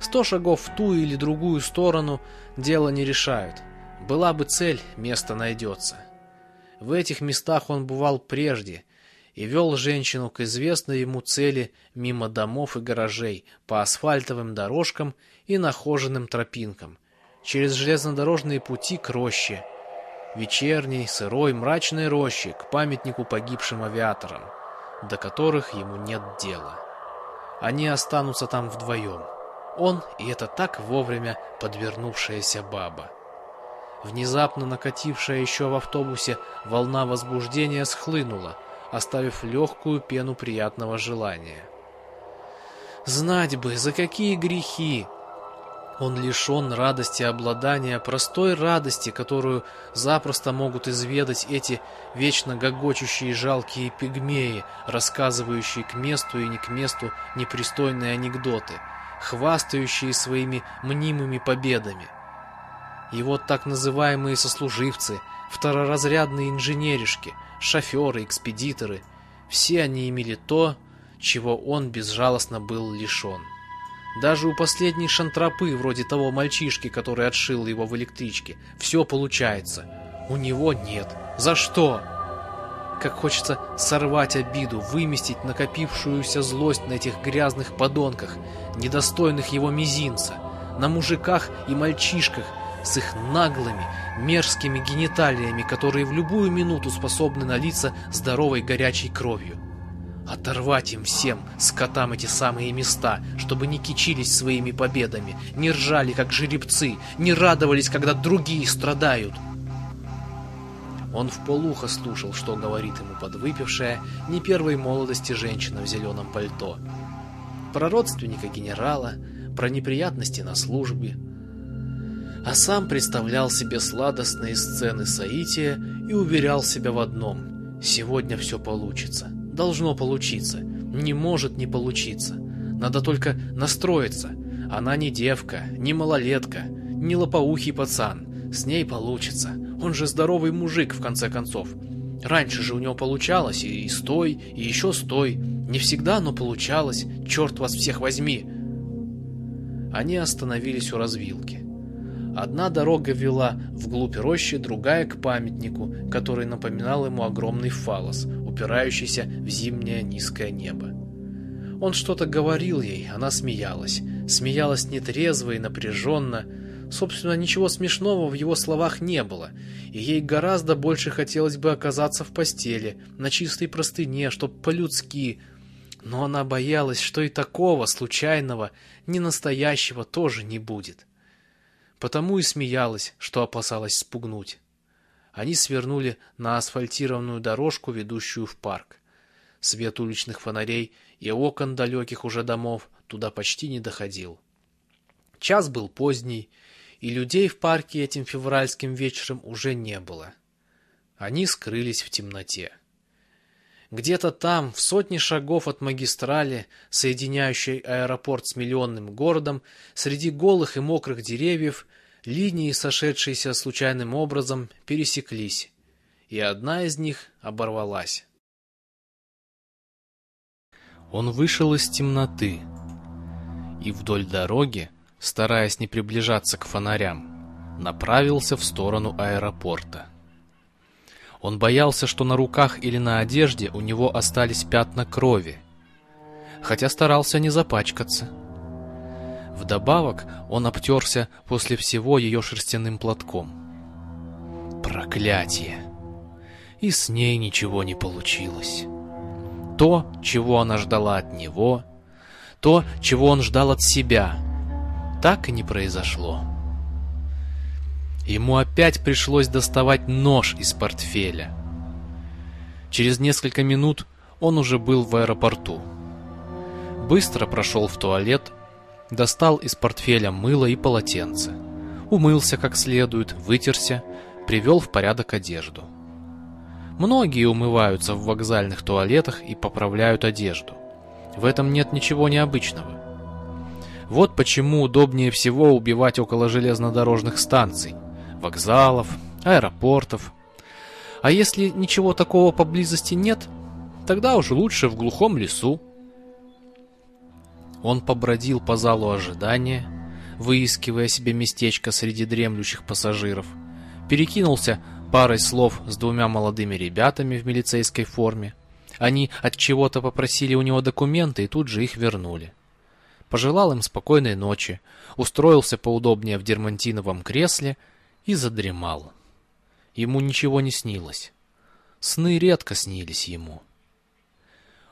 Сто шагов в ту или другую сторону дело не решают. Была бы цель, место найдется. В этих местах он бывал прежде и вел женщину к известной ему цели мимо домов и гаражей, по асфальтовым дорожкам и нахоженным тропинкам – через железнодорожные пути к роще. Вечерней, сырой, мрачной рощи к памятнику погибшим авиаторам, до которых ему нет дела. Они останутся там вдвоем. Он и это так вовремя подвернувшаяся баба. Внезапно накатившая еще в автобусе волна возбуждения схлынула, оставив легкую пену приятного желания. Знать бы, за какие грехи он лишен радости обладания, простой радости, которую запросто могут изведать эти вечно гогочущие жалкие пигмеи, рассказывающие к месту и не к месту непристойные анекдоты, хвастающие своими мнимыми победами. Вот так называемые сослуживцы, второразрядные инженеришки, шоферы, экспедиторы, все они имели то, чего он безжалостно был лишен Даже у последней шантропы, вроде того мальчишки, который отшил его в электричке, все получается. У него нет. За что? Как хочется сорвать обиду, выместить накопившуюся злость на этих грязных подонках, недостойных его мизинца, на мужиках и мальчишках с их наглыми, мерзкими гениталиями, которые в любую минуту способны налиться здоровой горячей кровью. Оторвать им всем, скотам, эти самые места, чтобы не кичились своими победами, не ржали, как жеребцы, не радовались, когда другие страдают. Он вполуха слушал, что говорит ему подвыпившая, не первой молодости женщина в зеленом пальто. Про родственника генерала, про неприятности на службе. А сам представлял себе сладостные сцены соития и уверял себя в одном – сегодня все получится. Должно получиться. Не может не получиться. Надо только настроиться. Она не девка, не малолетка, не лопоухий пацан. С ней получится. Он же здоровый мужик, в конце концов. Раньше же у него получалось, и, и стой, и еще стой. Не всегда, но получалось. Черт вас всех возьми. Они остановились у развилки. Одна дорога вела вглубь рощи, другая к памятнику, который напоминал ему огромный фалос, упирающийся в зимнее низкое небо. Он что-то говорил ей, она смеялась. Смеялась нетрезво и напряженно, Собственно, ничего смешного в его словах не было, и ей гораздо больше хотелось бы оказаться в постели, на чистой простыне, чтоб по-людски. Но она боялась, что и такого, случайного, ненастоящего тоже не будет. Потому и смеялась, что опасалась спугнуть. Они свернули на асфальтированную дорожку, ведущую в парк. Свет уличных фонарей и окон далеких уже домов туда почти не доходил. Час был поздний, и людей в парке этим февральским вечером уже не было. Они скрылись в темноте. Где-то там, в сотне шагов от магистрали, соединяющей аэропорт с миллионным городом, среди голых и мокрых деревьев, линии, сошедшиеся случайным образом, пересеклись, и одна из них оборвалась. Он вышел из темноты, и вдоль дороги стараясь не приближаться к фонарям, направился в сторону аэропорта. Он боялся, что на руках или на одежде у него остались пятна крови, хотя старался не запачкаться. Вдобавок он обтерся после всего ее шерстяным платком. Проклятие! И с ней ничего не получилось. То, чего она ждала от него, то, чего он ждал от себя — так и не произошло. Ему опять пришлось доставать нож из портфеля. Через несколько минут он уже был в аэропорту. Быстро прошел в туалет, достал из портфеля мыло и полотенце, умылся как следует, вытерся, привел в порядок одежду. Многие умываются в вокзальных туалетах и поправляют одежду. В этом нет ничего необычного. Вот почему удобнее всего убивать около железнодорожных станций, вокзалов, аэропортов. А если ничего такого поблизости нет, тогда уж лучше в глухом лесу. Он побродил по залу ожидания, выискивая себе местечко среди дремлющих пассажиров, перекинулся парой слов с двумя молодыми ребятами в милицейской форме. Они от чего-то попросили у него документы и тут же их вернули пожелал им спокойной ночи, устроился поудобнее в дермантиновом кресле и задремал. Ему ничего не снилось. Сны редко снились ему.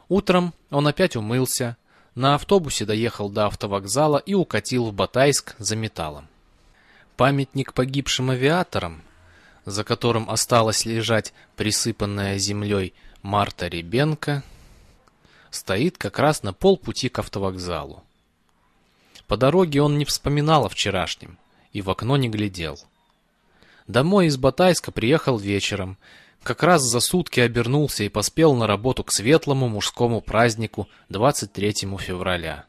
Утром он опять умылся, на автобусе доехал до автовокзала и укатил в Батайск за металлом. Памятник погибшим авиаторам, за которым осталась лежать присыпанная землей Марта Ребенко, стоит как раз на полпути к автовокзалу. По дороге он не вспоминал о вчерашнем и в окно не глядел. Домой из Батайска приехал вечером, как раз за сутки обернулся и поспел на работу к светлому мужскому празднику 23 февраля.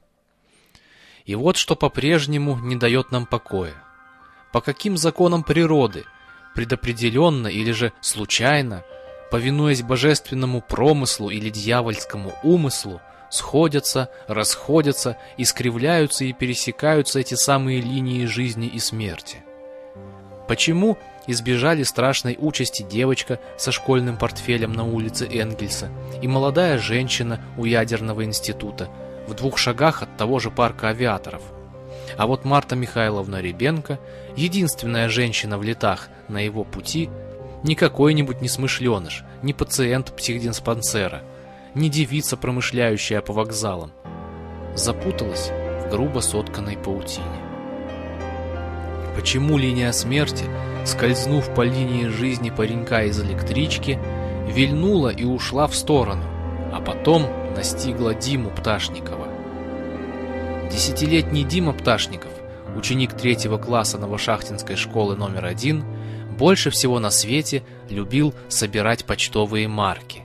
И вот что по-прежнему не дает нам покоя. По каким законам природы, предопределенно или же случайно, повинуясь божественному промыслу или дьявольскому умыслу, сходятся, расходятся, искривляются и пересекаются эти самые линии жизни и смерти. Почему избежали страшной участи девочка со школьным портфелем на улице Энгельса и молодая женщина у ядерного института в двух шагах от того же парка авиаторов. А вот Марта Михайловна Ребенко, единственная женщина в летах на его пути, не какой-нибудь несмышленыш, не пациент психдиспансера, не девица, промышляющая по вокзалам, запуталась в грубо сотканной паутине. Почему линия смерти, скользнув по линии жизни паренька из электрички, вильнула и ушла в сторону, а потом настигла Диму Пташникова? Десятилетний Дима Пташников, ученик третьего класса Новошахтинской школы номер один, больше всего на свете любил собирать почтовые марки.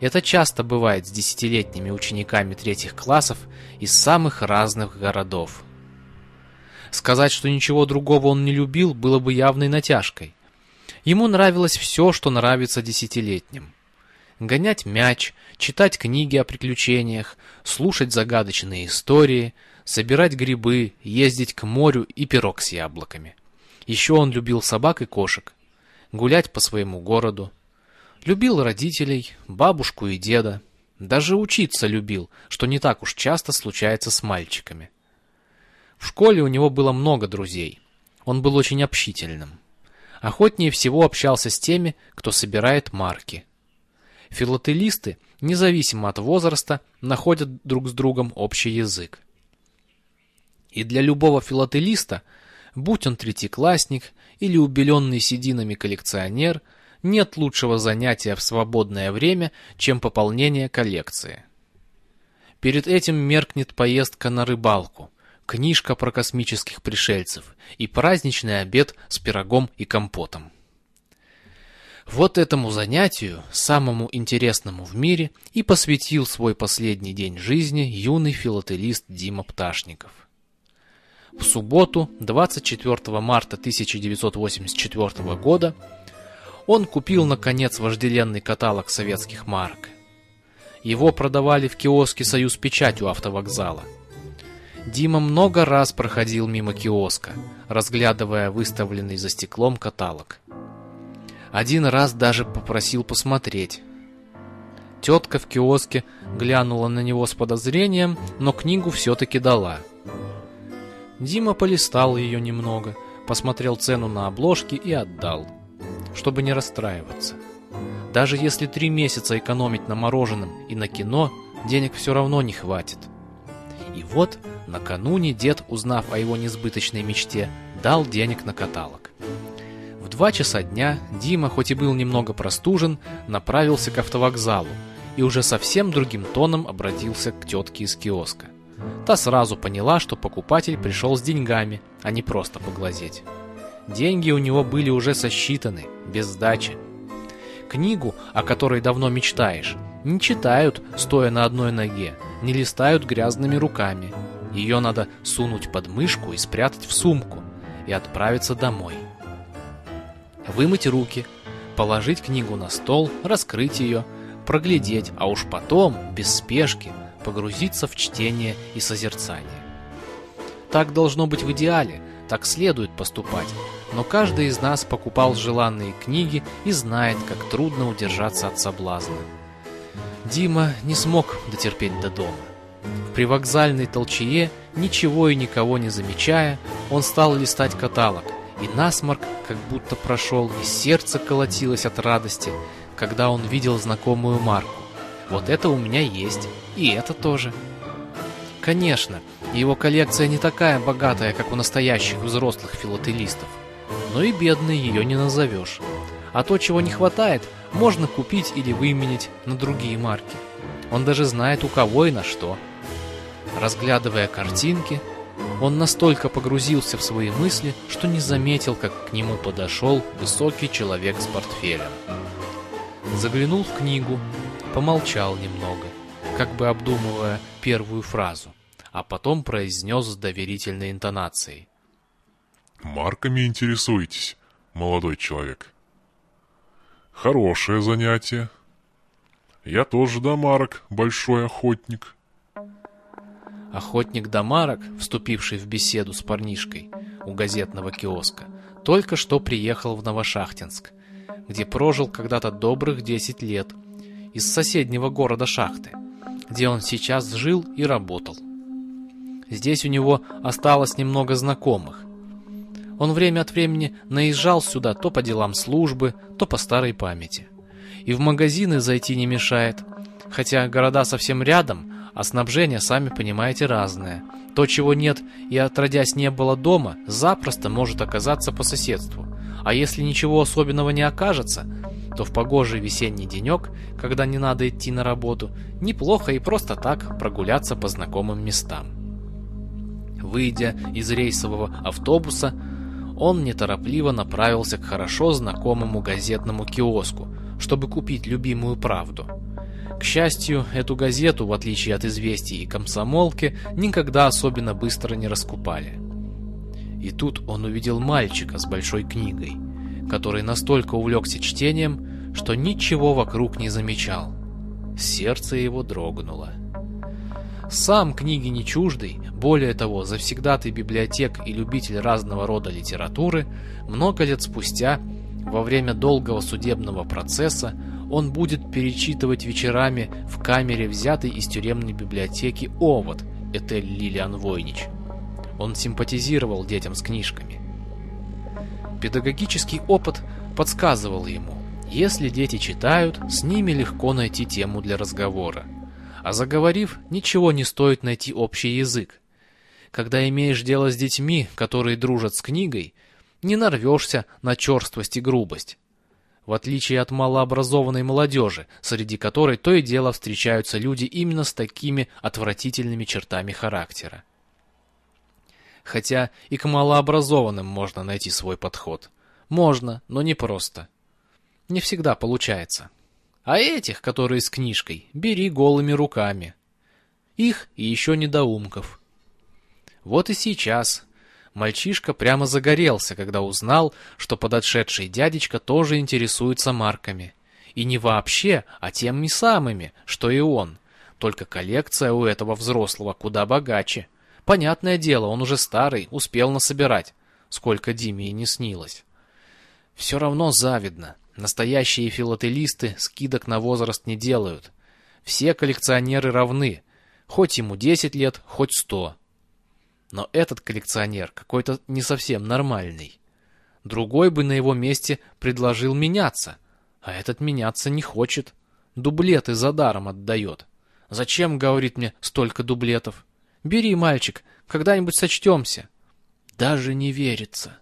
Это часто бывает с десятилетними учениками третьих классов из самых разных городов. Сказать, что ничего другого он не любил, было бы явной натяжкой. Ему нравилось все, что нравится десятилетним. Гонять мяч, читать книги о приключениях, слушать загадочные истории, собирать грибы, ездить к морю и пирог с яблоками. Еще он любил собак и кошек, гулять по своему городу. Любил родителей, бабушку и деда. Даже учиться любил, что не так уж часто случается с мальчиками. В школе у него было много друзей. Он был очень общительным. Охотнее всего общался с теми, кто собирает марки. Филателисты, независимо от возраста, находят друг с другом общий язык. И для любого филателиста, будь он третьеклассник или убеленный сединами коллекционер, нет лучшего занятия в свободное время, чем пополнение коллекции. Перед этим меркнет поездка на рыбалку – книжка про космических пришельцев и праздничный обед с пирогом и компотом. Вот этому занятию, самому интересному в мире, и посвятил свой последний день жизни юный филателист Дима Пташников. В субботу, 24 марта 1984 года, он купил, наконец, вожделенный каталог советских марок. Его продавали в киоске «Союз Печать» у автовокзала – Дима много раз проходил мимо киоска, разглядывая выставленный за стеклом каталог. Один раз даже попросил посмотреть. Тетка в киоске глянула на него с подозрением, но книгу все-таки дала. Дима полистал ее немного, посмотрел цену на обложке и отдал, чтобы не расстраиваться. Даже если три месяца экономить на мороженом и на кино, денег все равно не хватит. И вот Накануне дед, узнав о его несбыточной мечте, дал денег на каталог. В два часа дня Дима, хоть и был немного простужен, направился к автовокзалу и уже совсем другим тоном обратился к тетке из киоска. Та сразу поняла, что покупатель пришел с деньгами, а не просто поглазеть. Деньги у него были уже сосчитаны, без сдачи. Книгу, о которой давно мечтаешь, не читают, стоя на одной ноге, не листают грязными руками, ее надо сунуть под мышку и спрятать в сумку и отправиться домой. Вымыть руки, положить книгу на стол, раскрыть ее, проглядеть, а уж потом, без спешки, погрузиться в чтение и созерцание. Так должно быть в идеале, так следует поступать, но каждый из нас покупал желанные книги и знает, как трудно удержаться от соблазна. Дима не смог дотерпеть до дома. В привокзальной толчее, ничего и никого не замечая, он стал листать каталог, и насморк как будто прошел, и сердце колотилось от радости, когда он видел знакомую марку. Вот это у меня есть, и это тоже. Конечно, его коллекция не такая богатая, как у настоящих взрослых филателистов, но и бедной ее не назовешь. А то, чего не хватает, можно купить или выменить на другие марки. Он даже знает, у кого и на что. Разглядывая картинки, он настолько погрузился в свои мысли, что не заметил, как к нему подошел высокий человек с портфелем. Заглянул в книгу, помолчал немного, как бы обдумывая первую фразу, а потом произнес с доверительной интонацией. «Марками интересуетесь, молодой человек?» «Хорошее занятие. Я тоже до марок большой охотник». Охотник Дамарок, вступивший в беседу с парнишкой у газетного киоска, только что приехал в Новошахтинск, где прожил когда-то добрых 10 лет, из соседнего города Шахты, где он сейчас жил и работал. Здесь у него осталось немного знакомых. Он время от времени наезжал сюда то по делам службы, то по старой памяти. И в магазины зайти не мешает, хотя города совсем рядом, а снабжение, сами понимаете, разное. То, чего нет и отродясь не было дома, запросто может оказаться по соседству. А если ничего особенного не окажется, то в погожий весенний денек, когда не надо идти на работу, неплохо и просто так прогуляться по знакомым местам. Выйдя из рейсового автобуса, он неторопливо направился к хорошо знакомому газетному киоску, чтобы купить любимую правду – к счастью, эту газету, в отличие от «Известий» и «Комсомолки», никогда особенно быстро не раскупали. И тут он увидел мальчика с большой книгой, который настолько увлекся чтением, что ничего вокруг не замечал. Сердце его дрогнуло. Сам книги не чуждый, более того, завсегдатый библиотек и любитель разного рода литературы, много лет спустя, во время долгого судебного процесса, он будет перечитывать вечерами в камере, взятой из тюремной библиотеки «Овод» Этель Лилиан Войнич. Он симпатизировал детям с книжками. Педагогический опыт подсказывал ему, если дети читают, с ними легко найти тему для разговора. А заговорив, ничего не стоит найти общий язык. Когда имеешь дело с детьми, которые дружат с книгой, не нарвешься на черствость и грубость в отличие от малообразованной молодежи, среди которой то и дело встречаются люди именно с такими отвратительными чертами характера. Хотя и к малообразованным можно найти свой подход. Можно, но не просто. Не всегда получается. А этих, которые с книжкой, бери голыми руками. Их и еще недоумков. Вот и сейчас Мальчишка прямо загорелся, когда узнал, что подошедший дядечка тоже интересуется марками. И не вообще, а теми самыми, что и он. Только коллекция у этого взрослого куда богаче. Понятное дело, он уже старый, успел насобирать. Сколько Диме и не снилось. Все равно завидно. Настоящие филателисты скидок на возраст не делают. Все коллекционеры равны. Хоть ему 10 лет, хоть 100. Но этот коллекционер какой-то не совсем нормальный. Другой бы на его месте предложил меняться, а этот меняться не хочет. Дублеты за даром отдает. Зачем, говорит мне, столько дублетов? Бери, мальчик, когда-нибудь сочтемся. Даже не верится.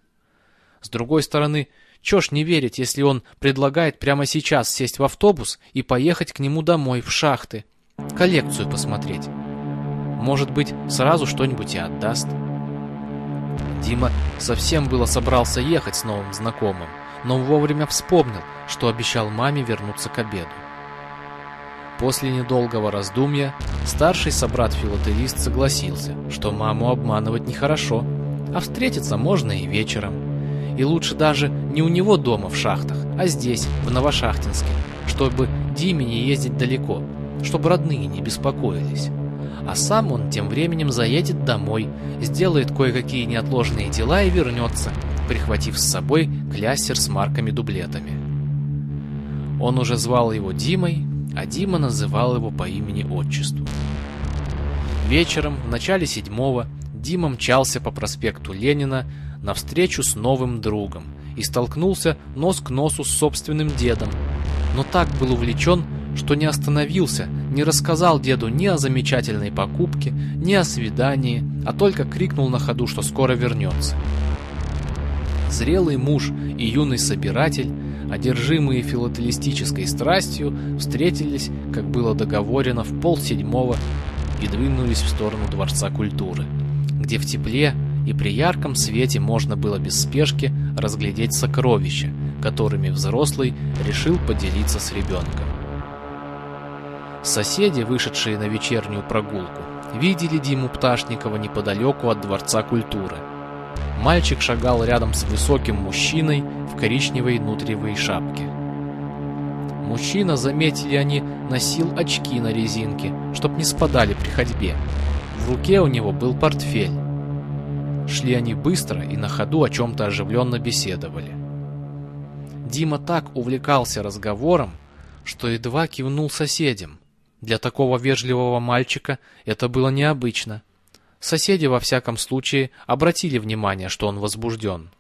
С другой стороны, чё ж не верить, если он предлагает прямо сейчас сесть в автобус и поехать к нему домой, в шахты, коллекцию посмотреть. Может быть, сразу что-нибудь и отдаст. Дима совсем было собрался ехать с новым знакомым, но вовремя вспомнил, что обещал маме вернуться к обеду. После недолгого раздумья старший собрат-филателист согласился, что маму обманывать нехорошо, а встретиться можно и вечером. И лучше даже не у него дома в шахтах, а здесь, в Новошахтинске, чтобы Диме не ездить далеко, чтобы родные не беспокоились а сам он тем временем заедет домой, сделает кое-какие неотложные дела и вернется, прихватив с собой кляссер с марками-дублетами. Он уже звал его Димой, а Дима называл его по имени-отчеству. Вечером, в начале седьмого, Дима мчался по проспекту Ленина навстречу с новым другом и столкнулся нос к носу с собственным дедом, но так был увлечен, что не остановился, не рассказал деду ни о замечательной покупке, ни о свидании, а только крикнул на ходу, что скоро вернется. Зрелый муж и юный собиратель, одержимые филателистической страстью, встретились, как было договорено, в полседьмого и двинулись в сторону Дворца культуры, где в тепле и при ярком свете можно было без спешки разглядеть сокровища, которыми взрослый решил поделиться с ребенком. Соседи, вышедшие на вечернюю прогулку, видели Диму Пташникова неподалеку от Дворца культуры. Мальчик шагал рядом с высоким мужчиной в коричневой нутриевой шапке. Мужчина, заметили они, носил очки на резинке, чтоб не спадали при ходьбе. В руке у него был портфель. Шли они быстро и на ходу о чем-то оживленно беседовали. Дима так увлекался разговором, что едва кивнул соседям. Для такого вежливого мальчика это было необычно. Соседи, во всяком случае, обратили внимание, что он возбужден.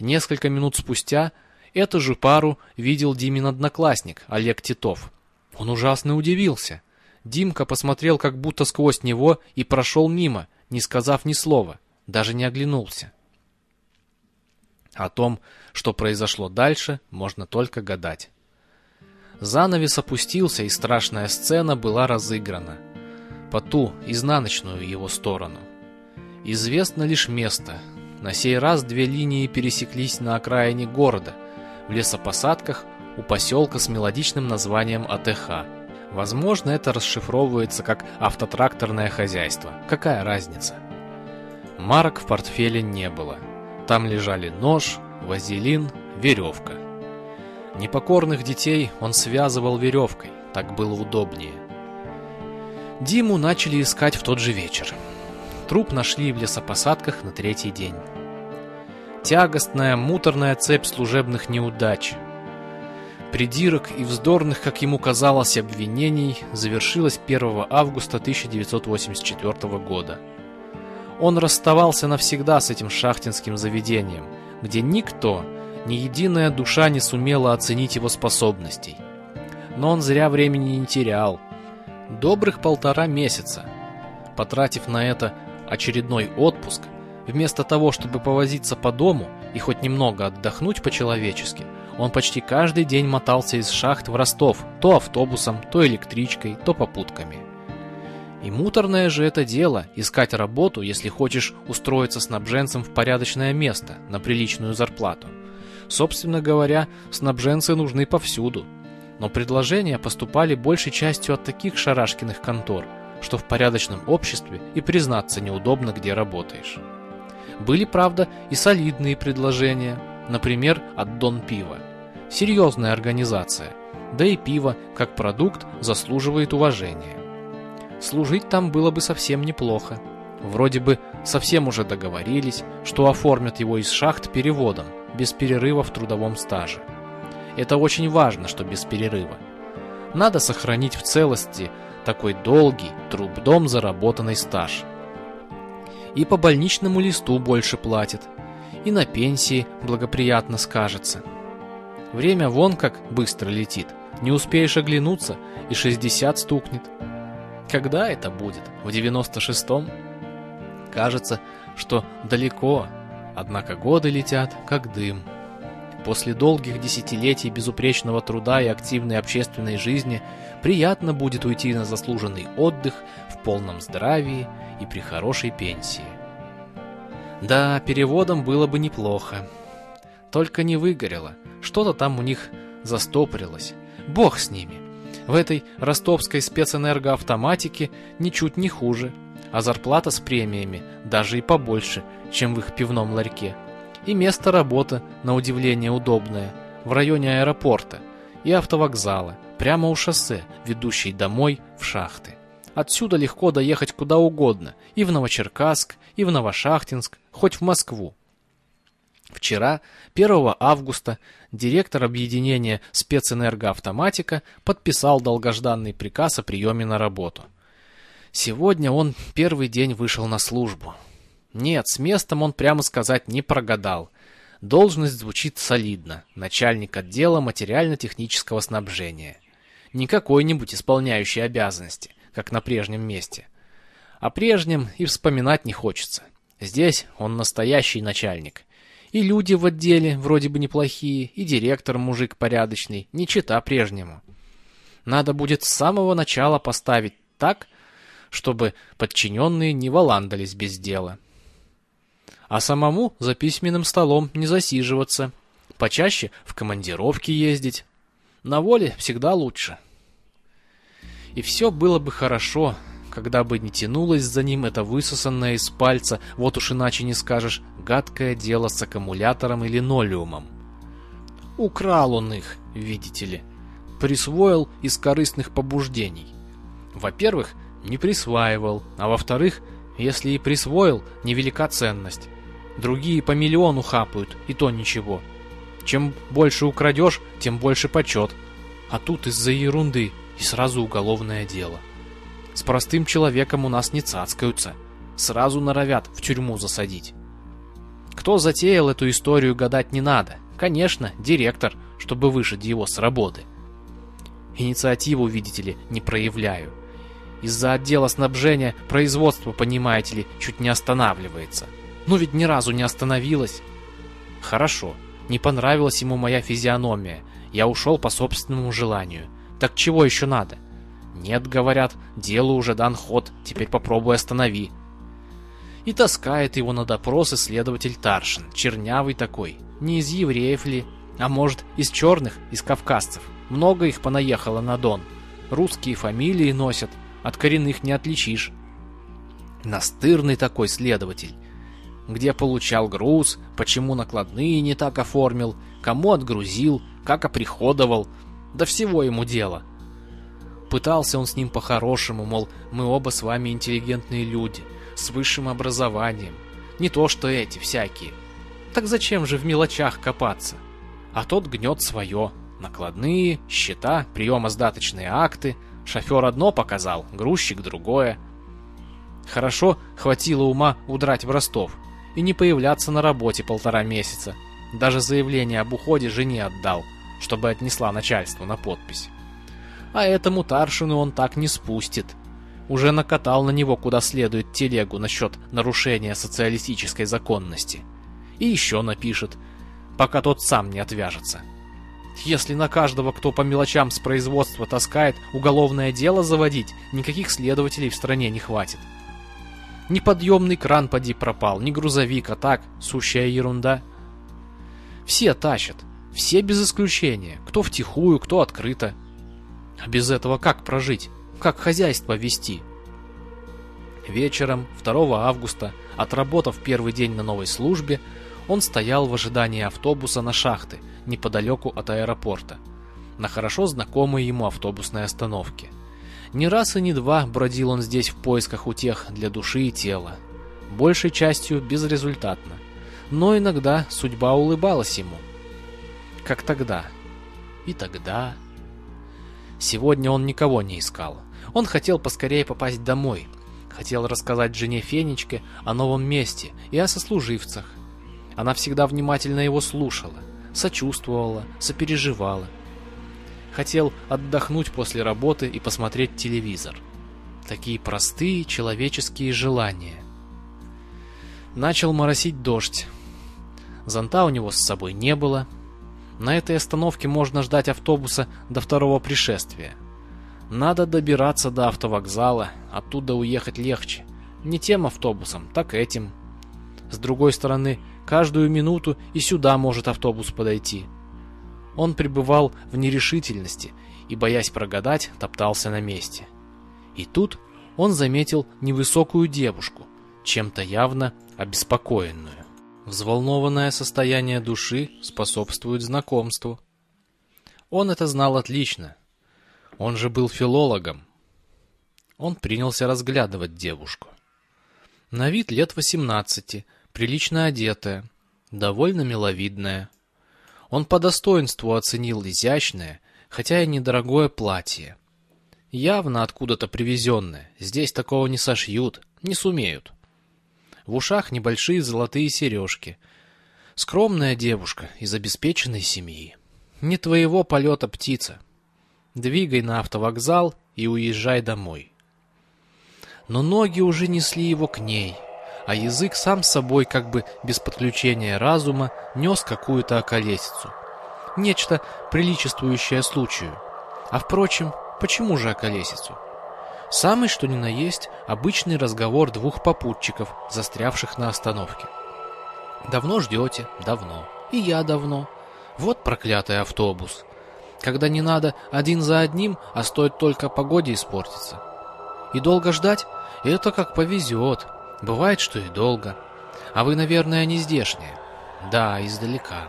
Несколько минут спустя эту же пару видел Димин одноклассник Олег Титов. Он ужасно удивился. Димка посмотрел как будто сквозь него и прошел мимо, не сказав ни слова, даже не оглянулся. О том, что произошло дальше, можно только гадать. Занавес опустился, и страшная сцена была разыграна. По ту, изнаночную его сторону. Известно лишь место. На сей раз две линии пересеклись на окраине города, в лесопосадках у поселка с мелодичным названием АТХ. Возможно, это расшифровывается как автотракторное хозяйство. Какая разница? Марок в портфеле не было. Там лежали нож, вазелин, веревка. Непокорных детей он связывал веревкой, так было удобнее. Диму начали искать в тот же вечер. Труп нашли в лесопосадках на третий день. Тягостная, муторная цепь служебных неудач. Придирок и вздорных, как ему казалось, обвинений завершилась 1 августа 1984 года. Он расставался навсегда с этим шахтинским заведением, где никто, ни единая душа не сумела оценить его способностей. Но он зря времени не терял. Добрых полтора месяца. Потратив на это очередной отпуск, вместо того, чтобы повозиться по дому и хоть немного отдохнуть по-человечески, он почти каждый день мотался из шахт в Ростов, то автобусом, то электричкой, то попутками. И муторное же это дело – искать работу, если хочешь устроиться снабженцем в порядочное место, на приличную зарплату. Собственно говоря, снабженцы нужны повсюду. Но предложения поступали большей частью от таких шарашкиных контор, что в порядочном обществе и признаться неудобно, где работаешь. Были, правда, и солидные предложения, например, от Дон Пива. Серьезная организация, да и пиво, как продукт, заслуживает уважения. Служить там было бы совсем неплохо. Вроде бы совсем уже договорились, что оформят его из шахт переводом, без перерыва в трудовом стаже. Это очень важно, что без перерыва. Надо сохранить в целости такой долгий, трубдом заработанный стаж. И по больничному листу больше платят, и на пенсии благоприятно скажется. Время вон как быстро летит, не успеешь оглянуться, и 60 стукнет. Когда это будет? В 96-м? Кажется, что далеко, однако годы летят, как дым. После долгих десятилетий безупречного труда и активной общественной жизни приятно будет уйти на заслуженный отдых в полном здравии и при хорошей пенсии. Да, переводом было бы неплохо. Только не выгорело. Что-то там у них застопорилось. Бог с ними. В этой ростовской спецэнергоавтоматике ничуть не хуже, а зарплата с премиями даже и побольше, чем в их пивном ларьке. И место работы, на удивление, удобное, в районе аэропорта и автовокзала, прямо у шоссе, ведущей домой в шахты. Отсюда легко доехать куда угодно, и в Новочеркасск, и в Новошахтинск, хоть в Москву. Вчера, 1 августа, директор объединения спецэнергоавтоматика подписал долгожданный приказ о приеме на работу. Сегодня он первый день вышел на службу. Нет, с местом он, прямо сказать, не прогадал. Должность звучит солидно. Начальник отдела материально-технического снабжения. Не какой-нибудь исполняющий обязанности, как на прежнем месте. О прежнем и вспоминать не хочется. Здесь он настоящий начальник. И люди в отделе вроде бы неплохие, и директор мужик порядочный, не чита прежнему. Надо будет с самого начала поставить так, чтобы подчиненные не валандались без дела. А самому за письменным столом не засиживаться, почаще в командировки ездить. На воле всегда лучше. И все было бы хорошо, когда бы не тянулось за ним это высосанное из пальца, вот уж иначе не скажешь, гадкое дело с аккумулятором и линолеумом. Украл он их, видите ли. Присвоил из корыстных побуждений. Во-первых, не присваивал, а во-вторых, если и присвоил, невелика ценность. Другие по миллиону хапают, и то ничего. Чем больше украдешь, тем больше почет. А тут из-за ерунды и сразу уголовное дело. С простым человеком у нас не цацкаются. Сразу норовят в тюрьму засадить. Кто затеял эту историю, гадать не надо. Конечно, директор, чтобы выжить его с работы. Инициативу, видите ли, не проявляю. Из-за отдела снабжения производство, понимаете ли, чуть не останавливается. Ну ведь ни разу не остановилось. Хорошо, не понравилась ему моя физиономия. Я ушел по собственному желанию. Так чего еще надо? Нет, говорят, делу уже дан ход, теперь попробуй останови. И таскает его на допрос исследователь Таршин, чернявый такой. Не из евреев ли? А может, из черных, из кавказцев. Много их понаехало на Дон. Русские фамилии носят, от коренных не отличишь. Настырный такой следователь. Где получал груз, почему накладные не так оформил, кому отгрузил, как оприходовал. Да всего ему дело. Пытался он с ним по-хорошему, мол, мы оба с вами интеллигентные люди, с высшим образованием. Не то что эти всякие. Так зачем же в мелочах копаться? А тот гнет свое. Накладные, счета, приемо-сдаточные акты. Шофер одно показал, грузчик другое. Хорошо хватило ума удрать в Ростов и не появляться на работе полтора месяца. Даже заявление об уходе жене отдал, чтобы отнесла начальству на подпись. А этому Таршину он так не спустит. Уже накатал на него куда следует телегу насчет нарушения социалистической законности. И еще напишет, пока тот сам не отвяжется. Если на каждого, кто по мелочам с производства таскает, уголовное дело заводить, никаких следователей в стране не хватит. Ни подъемный кран поди пропал, ни грузовик, а так, сущая ерунда. Все тащат, все без исключения, кто втихую, кто открыто. А без этого как прожить? Как хозяйство вести? Вечером 2 августа, отработав первый день на новой службе, он стоял в ожидании автобуса на шахты, неподалеку от аэропорта, на хорошо знакомой ему автобусной остановке. Не раз и не два бродил он здесь в поисках утех для души и тела. Большей частью безрезультатно. Но иногда судьба улыбалась ему. Как тогда. И тогда... Сегодня он никого не искал. Он хотел поскорее попасть домой. Хотел рассказать жене Фенечке о новом месте и о сослуживцах. Она всегда внимательно его слушала, сочувствовала, сопереживала. Хотел отдохнуть после работы и посмотреть телевизор. Такие простые человеческие желания. Начал моросить дождь. Зонта у него с собой не было. На этой остановке можно ждать автобуса до второго пришествия. Надо добираться до автовокзала, оттуда уехать легче. Не тем автобусом, так этим. С другой стороны, Каждую минуту и сюда может автобус подойти. Он пребывал в нерешительности и, боясь прогадать, топтался на месте. И тут он заметил невысокую девушку, чем-то явно обеспокоенную. Взволнованное состояние души способствует знакомству. Он это знал отлично. Он же был филологом. Он принялся разглядывать девушку. На вид лет восемнадцати, прилично одетая, довольно миловидная. Он по достоинству оценил изящное, хотя и недорогое платье. Явно откуда-то привезенное, здесь такого не сошьют, не сумеют. В ушах небольшие золотые сережки. Скромная девушка из обеспеченной семьи. Не твоего полета птица. Двигай на автовокзал и уезжай домой. Но ноги уже несли его к ней — а язык сам собой, как бы без подключения разума, нес какую-то околесицу. Нечто, приличествующее случаю. А впрочем, почему же околесицу? Самый что ни на есть обычный разговор двух попутчиков, застрявших на остановке. «Давно ждете?» «Давно». «И я давно». Вот проклятый автобус. Когда не надо один за одним, а стоит только погоде испортиться. И долго ждать? Это как повезет. Бывает, что и долго. А вы, наверное, не здешние? Да, издалека.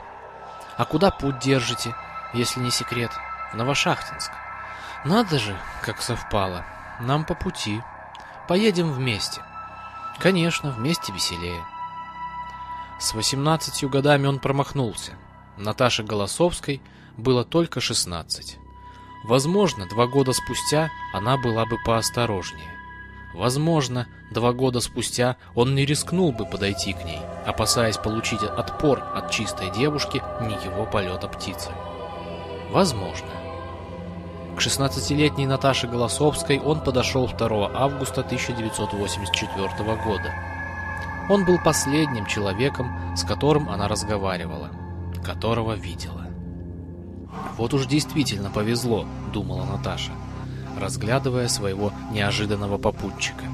А куда путь держите, если не секрет? В Новошахтинск. Надо же, как совпало. Нам по пути. Поедем вместе. Конечно, вместе веселее. С 18 годами он промахнулся. Наташе Голосовской было только 16. Возможно, два года спустя она была бы поосторожнее. Возможно, два года спустя он не рискнул бы подойти к ней, опасаясь получить отпор от чистой девушки не его полета птицы. Возможно. К 16-летней Наташе Голосовской он подошел 2 августа 1984 года. Он был последним человеком, с которым она разговаривала, которого видела. «Вот уж действительно повезло», — думала Наташа, разглядывая своего неожиданного попутчика.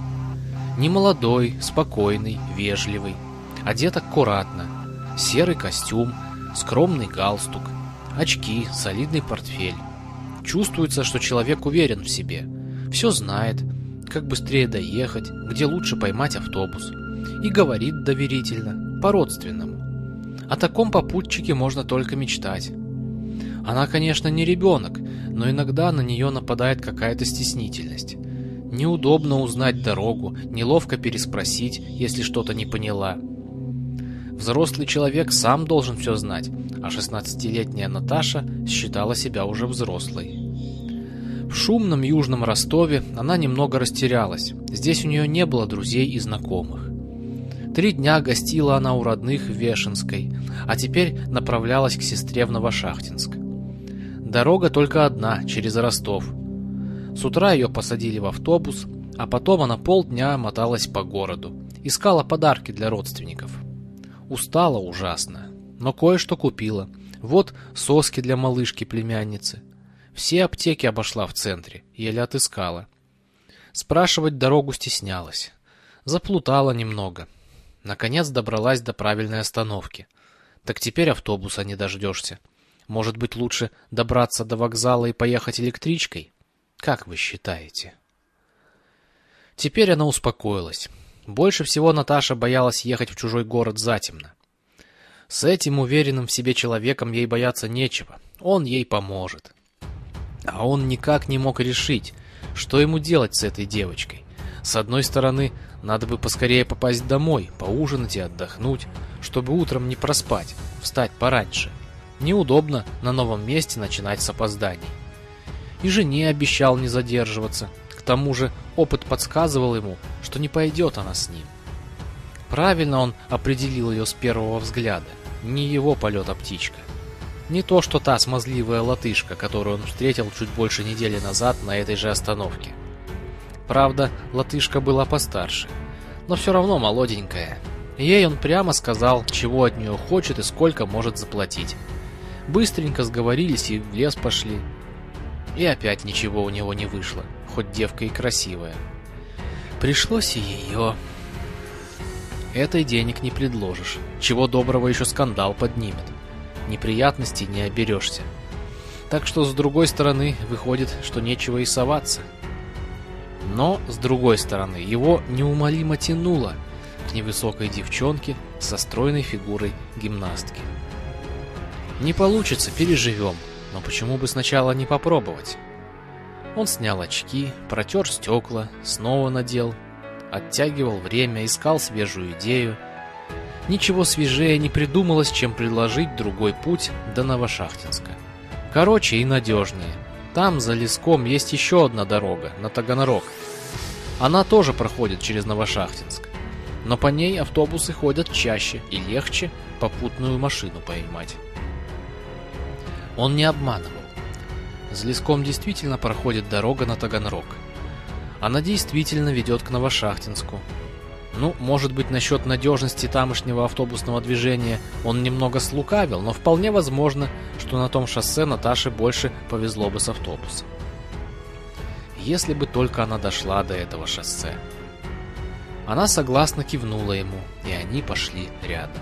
Немолодой, спокойный, вежливый, одет аккуратно, серый костюм, скромный галстук, очки, солидный портфель. Чувствуется, что человек уверен в себе, все знает, как быстрее доехать, где лучше поймать автобус. И говорит доверительно, по-родственному. О таком попутчике можно только мечтать. Она, конечно, не ребенок, но иногда на нее нападает какая-то стеснительность. Неудобно узнать дорогу, неловко переспросить, если что-то не поняла. Взрослый человек сам должен все знать, а 16-летняя Наташа считала себя уже взрослой. В шумном южном Ростове она немного растерялась. Здесь у нее не было друзей и знакомых. Три дня гостила она у родных в Вешенской, а теперь направлялась к сестре в Новошахтинск. Дорога только одна, через Ростов. С утра ее посадили в автобус, а потом она полдня моталась по городу, искала подарки для родственников. Устала ужасно, но кое-что купила. Вот соски для малышки-племянницы. Все аптеки обошла в центре, еле отыскала. Спрашивать дорогу стеснялась. Заплутала немного. Наконец добралась до правильной остановки. Так теперь автобуса не дождешься. Может быть, лучше добраться до вокзала и поехать электричкой? Как вы считаете? Теперь она успокоилась. Больше всего Наташа боялась ехать в чужой город затемно. С этим уверенным в себе человеком ей бояться нечего. Он ей поможет. А он никак не мог решить, что ему делать с этой девочкой. С одной стороны, надо бы поскорее попасть домой, поужинать и отдохнуть, чтобы утром не проспать, встать пораньше. Неудобно на новом месте начинать с опозданий. И жене обещал не задерживаться. К тому же опыт подсказывал ему, что не пойдет она с ним. Правильно он определил ее с первого взгляда. Не его полет, а птичка. Не то, что та смазливая латышка, которую он встретил чуть больше недели назад на этой же остановке. Правда, латышка была постарше, но все равно молоденькая. Ей он прямо сказал, чего от нее хочет и сколько может заплатить. Быстренько сговорились и в лес пошли. И опять ничего у него не вышло, хоть девка и красивая. Пришлось и ее. Этой денег не предложишь. Чего доброго еще скандал поднимет. Неприятностей не оберешься. Так что, с другой стороны, выходит, что нечего и соваться. Но, с другой стороны, его неумолимо тянуло к невысокой девчонке со стройной фигурой гимнастки. Не получится, переживем, но почему бы сначала не попробовать? Он снял очки, протер стекла, снова надел, оттягивал время, искал свежую идею. Ничего свежее не придумалось, чем предложить другой путь до Новошахтинска. Короче и надежнее. Там, за леском, есть еще одна дорога, на Таганрог. Она тоже проходит через Новошахтинск. Но по ней автобусы ходят чаще и легче попутную машину поймать. Он не обманывал. С Леском действительно проходит дорога на Таганрог. Она действительно ведет к Новошахтинску. Ну, может быть, насчет надежности тамошнего автобусного движения он немного слукавил, но вполне возможно, что на том шоссе Наташе больше повезло бы с автобусом. Если бы только она дошла до этого шоссе. Она согласно кивнула ему, и они пошли рядом.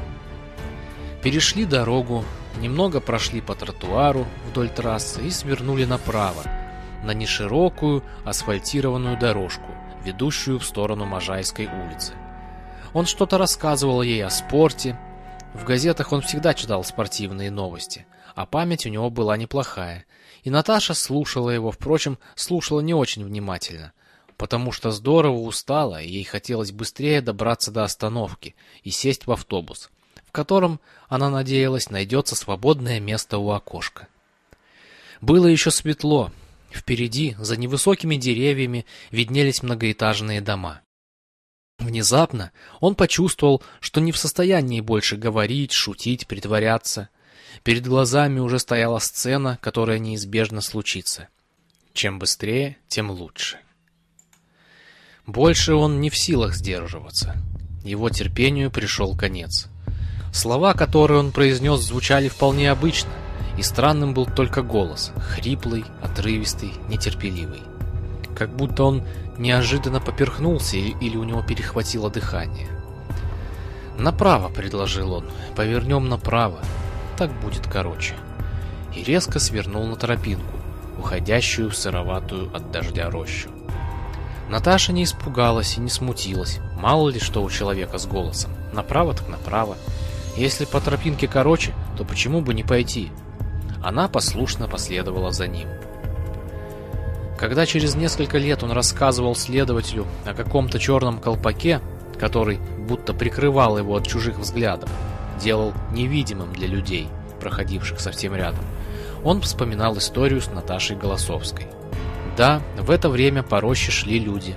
Перешли дорогу, немного прошли по тротуару вдоль трассы и свернули направо, на неширокую асфальтированную дорожку, ведущую в сторону Можайской улицы. Он что-то рассказывал ей о спорте. В газетах он всегда читал спортивные новости, а память у него была неплохая. И Наташа слушала его, впрочем, слушала не очень внимательно. потому что здорово устала, и ей хотелось быстрее добраться до остановки и сесть в автобус, в котором, она надеялась, найдется свободное место у окошка. Было еще светло. Впереди, за невысокими деревьями, виднелись многоэтажные дома. Внезапно он почувствовал, что не в состоянии больше говорить, шутить, притворяться. Перед глазами уже стояла сцена, которая неизбежно случится. Чем быстрее, тем лучше. Больше он не в силах сдерживаться. Его терпению пришел конец. Слова, которые он произнес, звучали вполне обычно, и странным был только голос, хриплый, отрывистый, нетерпеливый. Как будто он неожиданно поперхнулся или у него перехватило дыхание. «Направо», — предложил он, — «повернем направо, так будет короче». И резко свернул на тропинку, уходящую в сыроватую от дождя рощу. Наташа не испугалась и не смутилась. Мало ли что у человека с голосом. Направо так направо. Если по тропинке короче, то почему бы не пойти? Она послушно последовала за ним. Когда через несколько лет он рассказывал следователю о каком-то черном колпаке, который будто прикрывал его от чужих взглядов, делал невидимым для людей, проходивших совсем рядом, он вспоминал историю с Наташей Голосовской. Да, в это время по роще шли люди.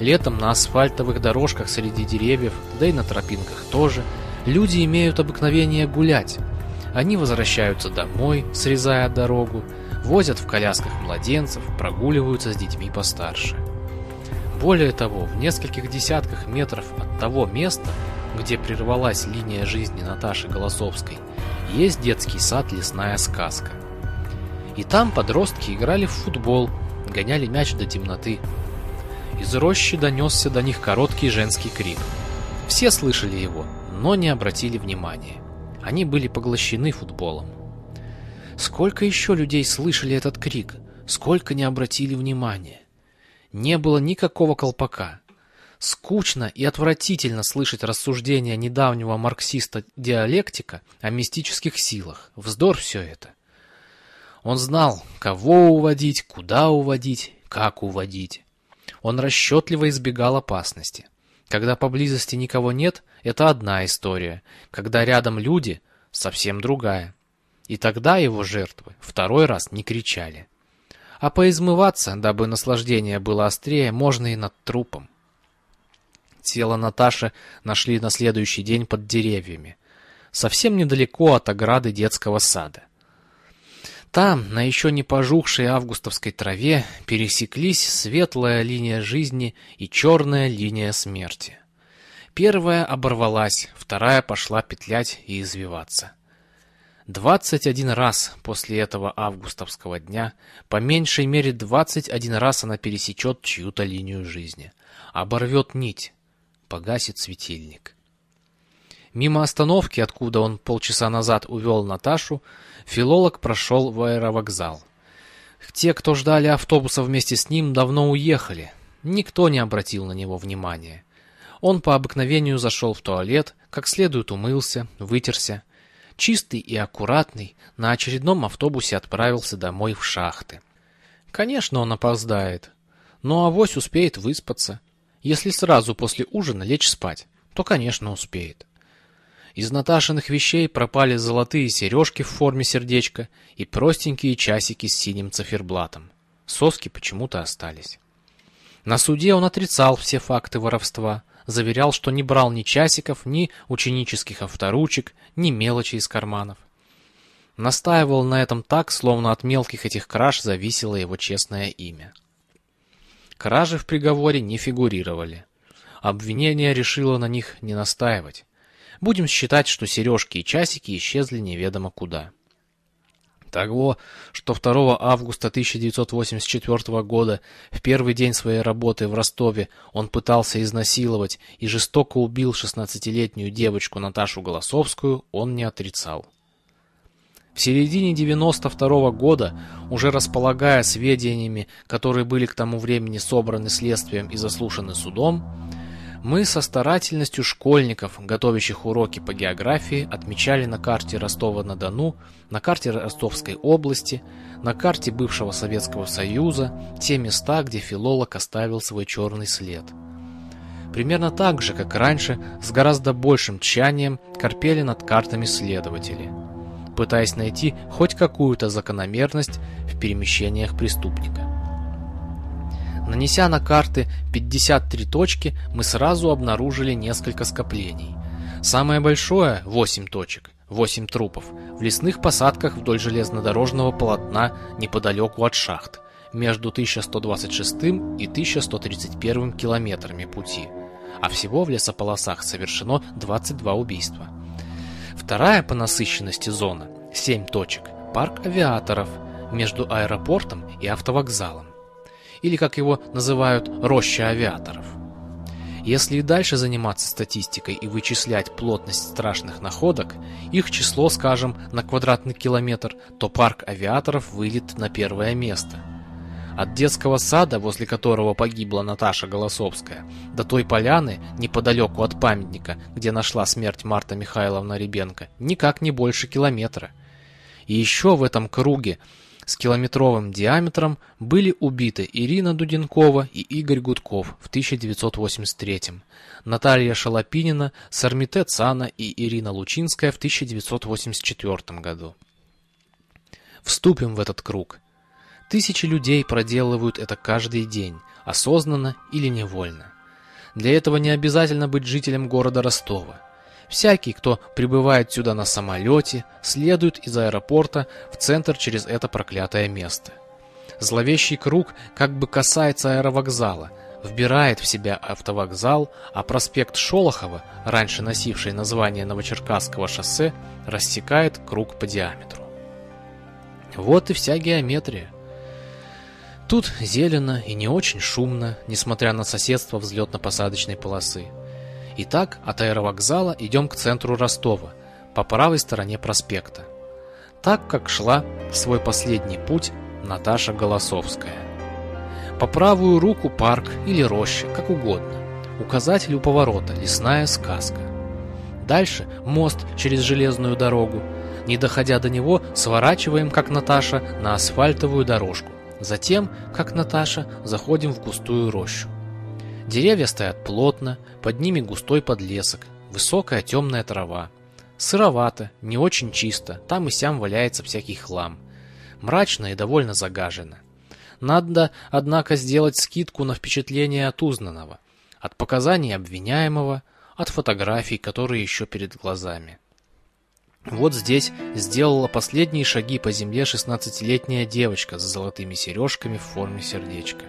Летом на асфальтовых дорожках среди деревьев, да и на тропинках тоже, люди имеют обыкновение гулять. Они возвращаются домой, срезая дорогу, возят в колясках младенцев, прогуливаются с детьми постарше. Более того, в нескольких десятках метров от того места, где прервалась линия жизни Наташи Голосовской, есть детский сад «Лесная сказка». И там подростки играли в футбол, гоняли мяч до темноты. Из рощи донесся до них короткий женский крик. Все слышали его, но не обратили внимания. Они были поглощены футболом. Сколько еще людей слышали этот крик? Сколько не обратили внимания? Не было никакого колпака. Скучно и отвратительно слышать рассуждения недавнего марксиста-диалектика о мистических силах. Вздор все это. Он знал, кого уводить, куда уводить, как уводить. Он расчетливо избегал опасности. Когда поблизости никого нет, это одна история. Когда рядом люди, совсем другая. И тогда его жертвы второй раз не кричали. А поизмываться, дабы наслаждение было острее, можно и над трупом. Тело Наташи нашли на следующий день под деревьями, совсем недалеко от ограды детского сада. Там, на еще не пожухшей августовской траве, пересеклись светлая линия жизни и черная линия смерти. Первая оборвалась, вторая пошла петлять и извиваться. Двадцать один раз после этого августовского дня, по меньшей мере двадцать один раз она пересечет чью-то линию жизни, оборвет нить, погасит светильник. Мимо остановки, откуда он полчаса назад увел Наташу, филолог прошел в аэровокзал. Те, кто ждали автобуса вместе с ним, давно уехали. Никто не обратил на него внимания. Он по обыкновению зашел в туалет, как следует умылся, вытерся. Чистый и аккуратный, на очередном автобусе отправился домой в шахты. Конечно, он опоздает, но авось успеет выспаться. Если сразу после ужина лечь спать, то, конечно, успеет. Из Наташиных вещей пропали золотые сережки в форме сердечка и простенькие часики с синим циферблатом. Соски почему-то остались. На суде он отрицал все факты воровства, заверял, что не брал ни часиков, ни ученических авторучек, ни мелочи из карманов. Настаивал на этом так, словно от мелких этих краж зависело его честное имя. Кражи в приговоре не фигурировали. Обвинение решило на них не настаивать. Будем считать, что сережки и часики исчезли неведомо куда. Того, что 2 августа 1984 года, в первый день своей работы в Ростове, он пытался изнасиловать и жестоко убил 16-летнюю девочку Наташу Голосовскую, он не отрицал. В середине 92 года, уже располагая сведениями, которые были к тому времени собраны следствием и заслушаны судом, Мы со старательностью школьников, готовящих уроки по географии, отмечали на карте Ростова-на-Дону, на карте Ростовской области, на карте бывшего Советского Союза те места, где филолог оставил свой черный след. Примерно так же, как раньше, с гораздо большим тщанием корпели над картами следователи, пытаясь найти хоть какую-то закономерность в перемещениях преступника. Нанеся на карты 53 точки, мы сразу обнаружили несколько скоплений. Самое большое, 8 точек, 8 трупов, в лесных посадках вдоль железнодорожного полотна неподалеку от шахт, между 1126 и 1131 километрами пути, а всего в лесополосах совершено 22 убийства. Вторая по насыщенности зона, 7 точек, парк авиаторов, между аэропортом и автовокзалом или, как его называют, роща авиаторов. Если и дальше заниматься статистикой и вычислять плотность страшных находок, их число, скажем, на квадратный километр, то парк авиаторов выйдет на первое место. От детского сада, возле которого погибла Наташа Голосовская, до той поляны, неподалеку от памятника, где нашла смерть Марта Михайловна Ребенко, никак не больше километра. И еще в этом круге с километровым диаметром были убиты Ирина Дуденкова и Игорь Гудков в 1983 Наталья Шалопинина, Сармите Цана и Ирина Лучинская в 1984 году. Вступим в этот круг. Тысячи людей проделывают это каждый день, осознанно или невольно. Для этого не обязательно быть жителем города Ростова. Всякий, кто прибывает сюда на самолете, следует из аэропорта в центр через это проклятое место. Зловещий круг как бы касается аэровокзала, вбирает в себя автовокзал, а проспект Шолохова, раньше носивший название Новочеркасского шоссе, рассекает круг по диаметру. Вот и вся геометрия. Тут зелено и не очень шумно, несмотря на соседство взлетно-посадочной полосы. Итак, от аэровокзала идем к центру Ростова, по правой стороне проспекта. Так, как шла свой последний путь Наташа Голосовская. По правую руку парк или роща, как угодно. Указатель у поворота «Лесная сказка». Дальше мост через железную дорогу. Не доходя до него, сворачиваем, как Наташа, на асфальтовую дорожку. Затем, как Наташа, заходим в густую рощу. Деревья стоят плотно, под ними густой подлесок, высокая темная трава. Сыровато, не очень чисто, там и сям валяется всякий хлам. Мрачно и довольно загажено. Надо, однако, сделать скидку на впечатление от узнанного, от показаний обвиняемого, от фотографий, которые еще перед глазами. Вот здесь сделала последние шаги по земле шестнадцатилетняя девочка с золотыми сережками в форме сердечка.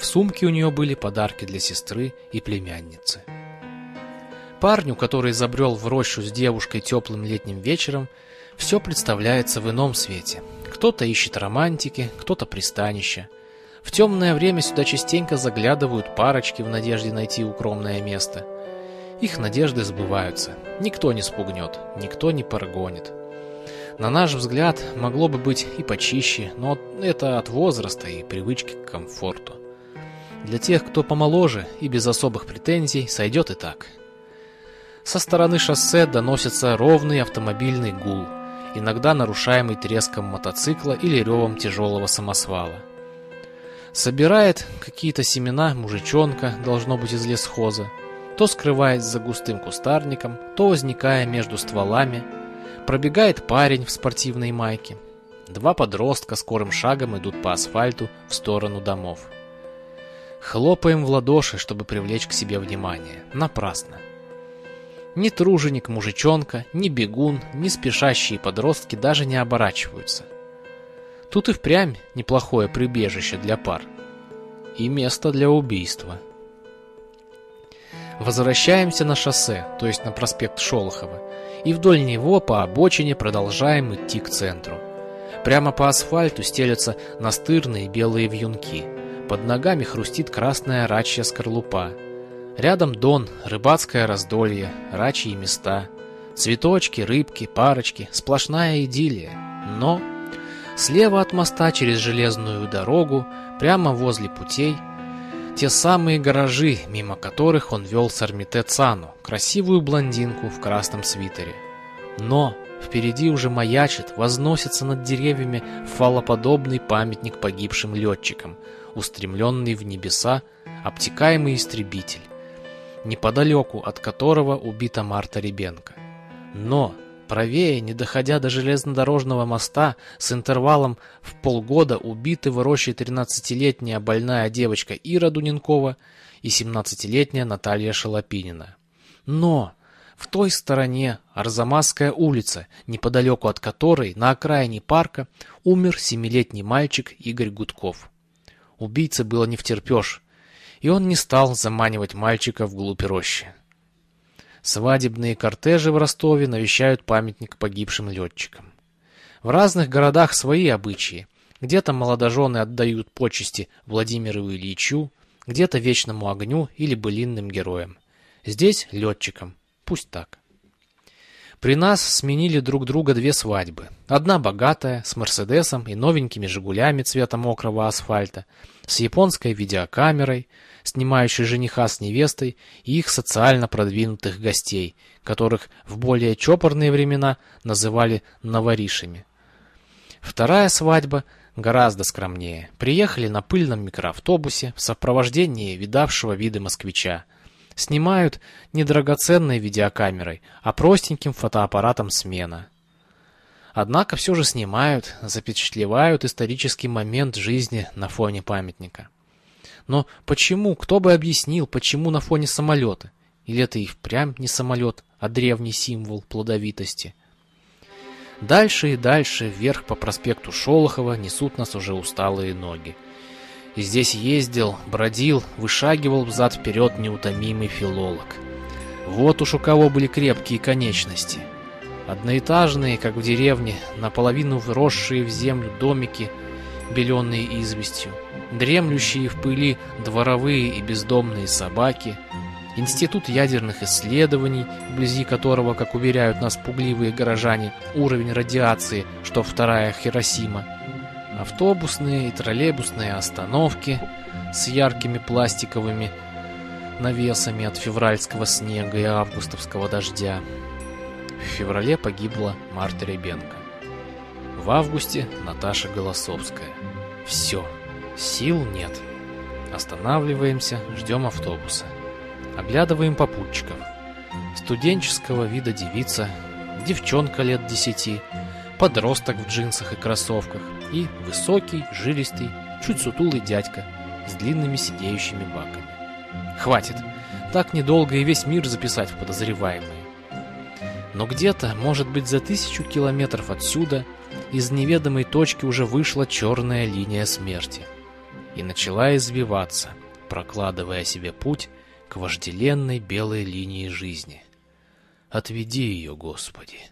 В сумке у нее были подарки для сестры и племянницы. Парню, который забрел в рощу с девушкой теплым летним вечером, все представляется в ином свете. Кто-то ищет романтики, кто-то пристанище. В темное время сюда частенько заглядывают парочки в надежде найти укромное место. Их надежды сбываются. Никто не спугнет, никто не прогонит. На наш взгляд, могло бы быть и почище, но это от возраста и привычки к комфорту. Для тех, кто помоложе и без особых претензий, сойдет и так. Со стороны шоссе доносится ровный автомобильный гул, иногда нарушаемый треском мотоцикла или ревом тяжелого самосвала. Собирает какие-то семена мужичонка, должно быть из лесхоза, то скрываясь за густым кустарником, то возникая между стволами. Пробегает парень в спортивной майке. Два подростка скорым шагом идут по асфальту в сторону домов. Хлопаем в ладоши, чтобы привлечь к себе внимание. Напрасно. Ни труженик мужичонка, ни бегун, ни спешащие подростки даже не оборачиваются. Тут и впрямь неплохое прибежище для пар. И место для убийства. Возвращаемся на шоссе, то есть на проспект Шолохова, и вдоль него по обочине продолжаем идти к центру. Прямо по асфальту стелятся настырные белые вьюнки – под ногами хрустит красная рачья скорлупа. Рядом дон, рыбацкое раздолье, рачьи места. Цветочки, рыбки, парочки, сплошная идиллия. Но слева от моста через железную дорогу, прямо возле путей, те самые гаражи, мимо которых он вел Сармите Цану, красивую блондинку в красном свитере. Но впереди уже маячит, возносится над деревьями фалоподобный памятник погибшим летчикам, устремленный в небеса, обтекаемый истребитель, неподалеку от которого убита Марта Ребенко. Но правее, не доходя до железнодорожного моста, с интервалом в полгода убиты в роще 13-летняя больная девочка Ира Дуненкова и 17-летняя Наталья Шалопинина. Но в той стороне Арзамасская улица, неподалеку от которой, на окраине парка, умер семилетний мальчик Игорь Гудков. Убийце было не втерпешь, и он не стал заманивать мальчика вглубь рощи. Свадебные кортежи в Ростове навещают памятник погибшим летчикам. В разных городах свои обычаи. Где-то молодожены отдают почести Владимиру Ильичу, где-то вечному огню или былинным героям. Здесь летчикам. Пусть так. При нас сменили друг друга две свадьбы. Одна богатая, с Мерседесом и новенькими «Жигулями» цвета мокрого асфальта, с японской видеокамерой, снимающей жениха с невестой и их социально продвинутых гостей, которых в более чопорные времена называли «новоришами». Вторая свадьба гораздо скромнее. Приехали на пыльном микроавтобусе в сопровождении видавшего виды москвича – Снимают не драгоценной видеокамерой, а простеньким фотоаппаратом смена. Однако все же снимают, запечатлевают исторический момент жизни на фоне памятника. Но почему, кто бы объяснил, почему на фоне самолета? Или это и впрямь не самолет, а древний символ плодовитости? Дальше и дальше вверх по проспекту Шолохова несут нас уже усталые ноги. Здесь ездил, бродил, вышагивал взад-вперед неутомимый филолог. Вот уж у кого были крепкие конечности. Одноэтажные, как в деревне, наполовину вросшие в землю домики, беленные известью, дремлющие в пыли дворовые и бездомные собаки, институт ядерных исследований, вблизи которого, как уверяют нас пугливые горожане, уровень радиации, что вторая Хиросима, автобусные и троллейбусные остановки с яркими пластиковыми навесами от февральского снега и августовского дождя. В феврале погибла Марта Ребенко. В августе Наташа Голосовская. Все, сил нет. Останавливаемся, ждем автобуса. Оглядываем попутчиков. Студенческого вида девица, девчонка лет десяти, подросток в джинсах и кроссовках и высокий, жилистый, чуть сутулый дядька с длинными сидеющими баками. Хватит, так недолго и весь мир записать в подозреваемые. Но где-то, может быть, за тысячу километров отсюда, из неведомой точки уже вышла черная линия смерти и начала извиваться, прокладывая себе путь к вожделенной белой линии жизни. Отведи ее, Господи.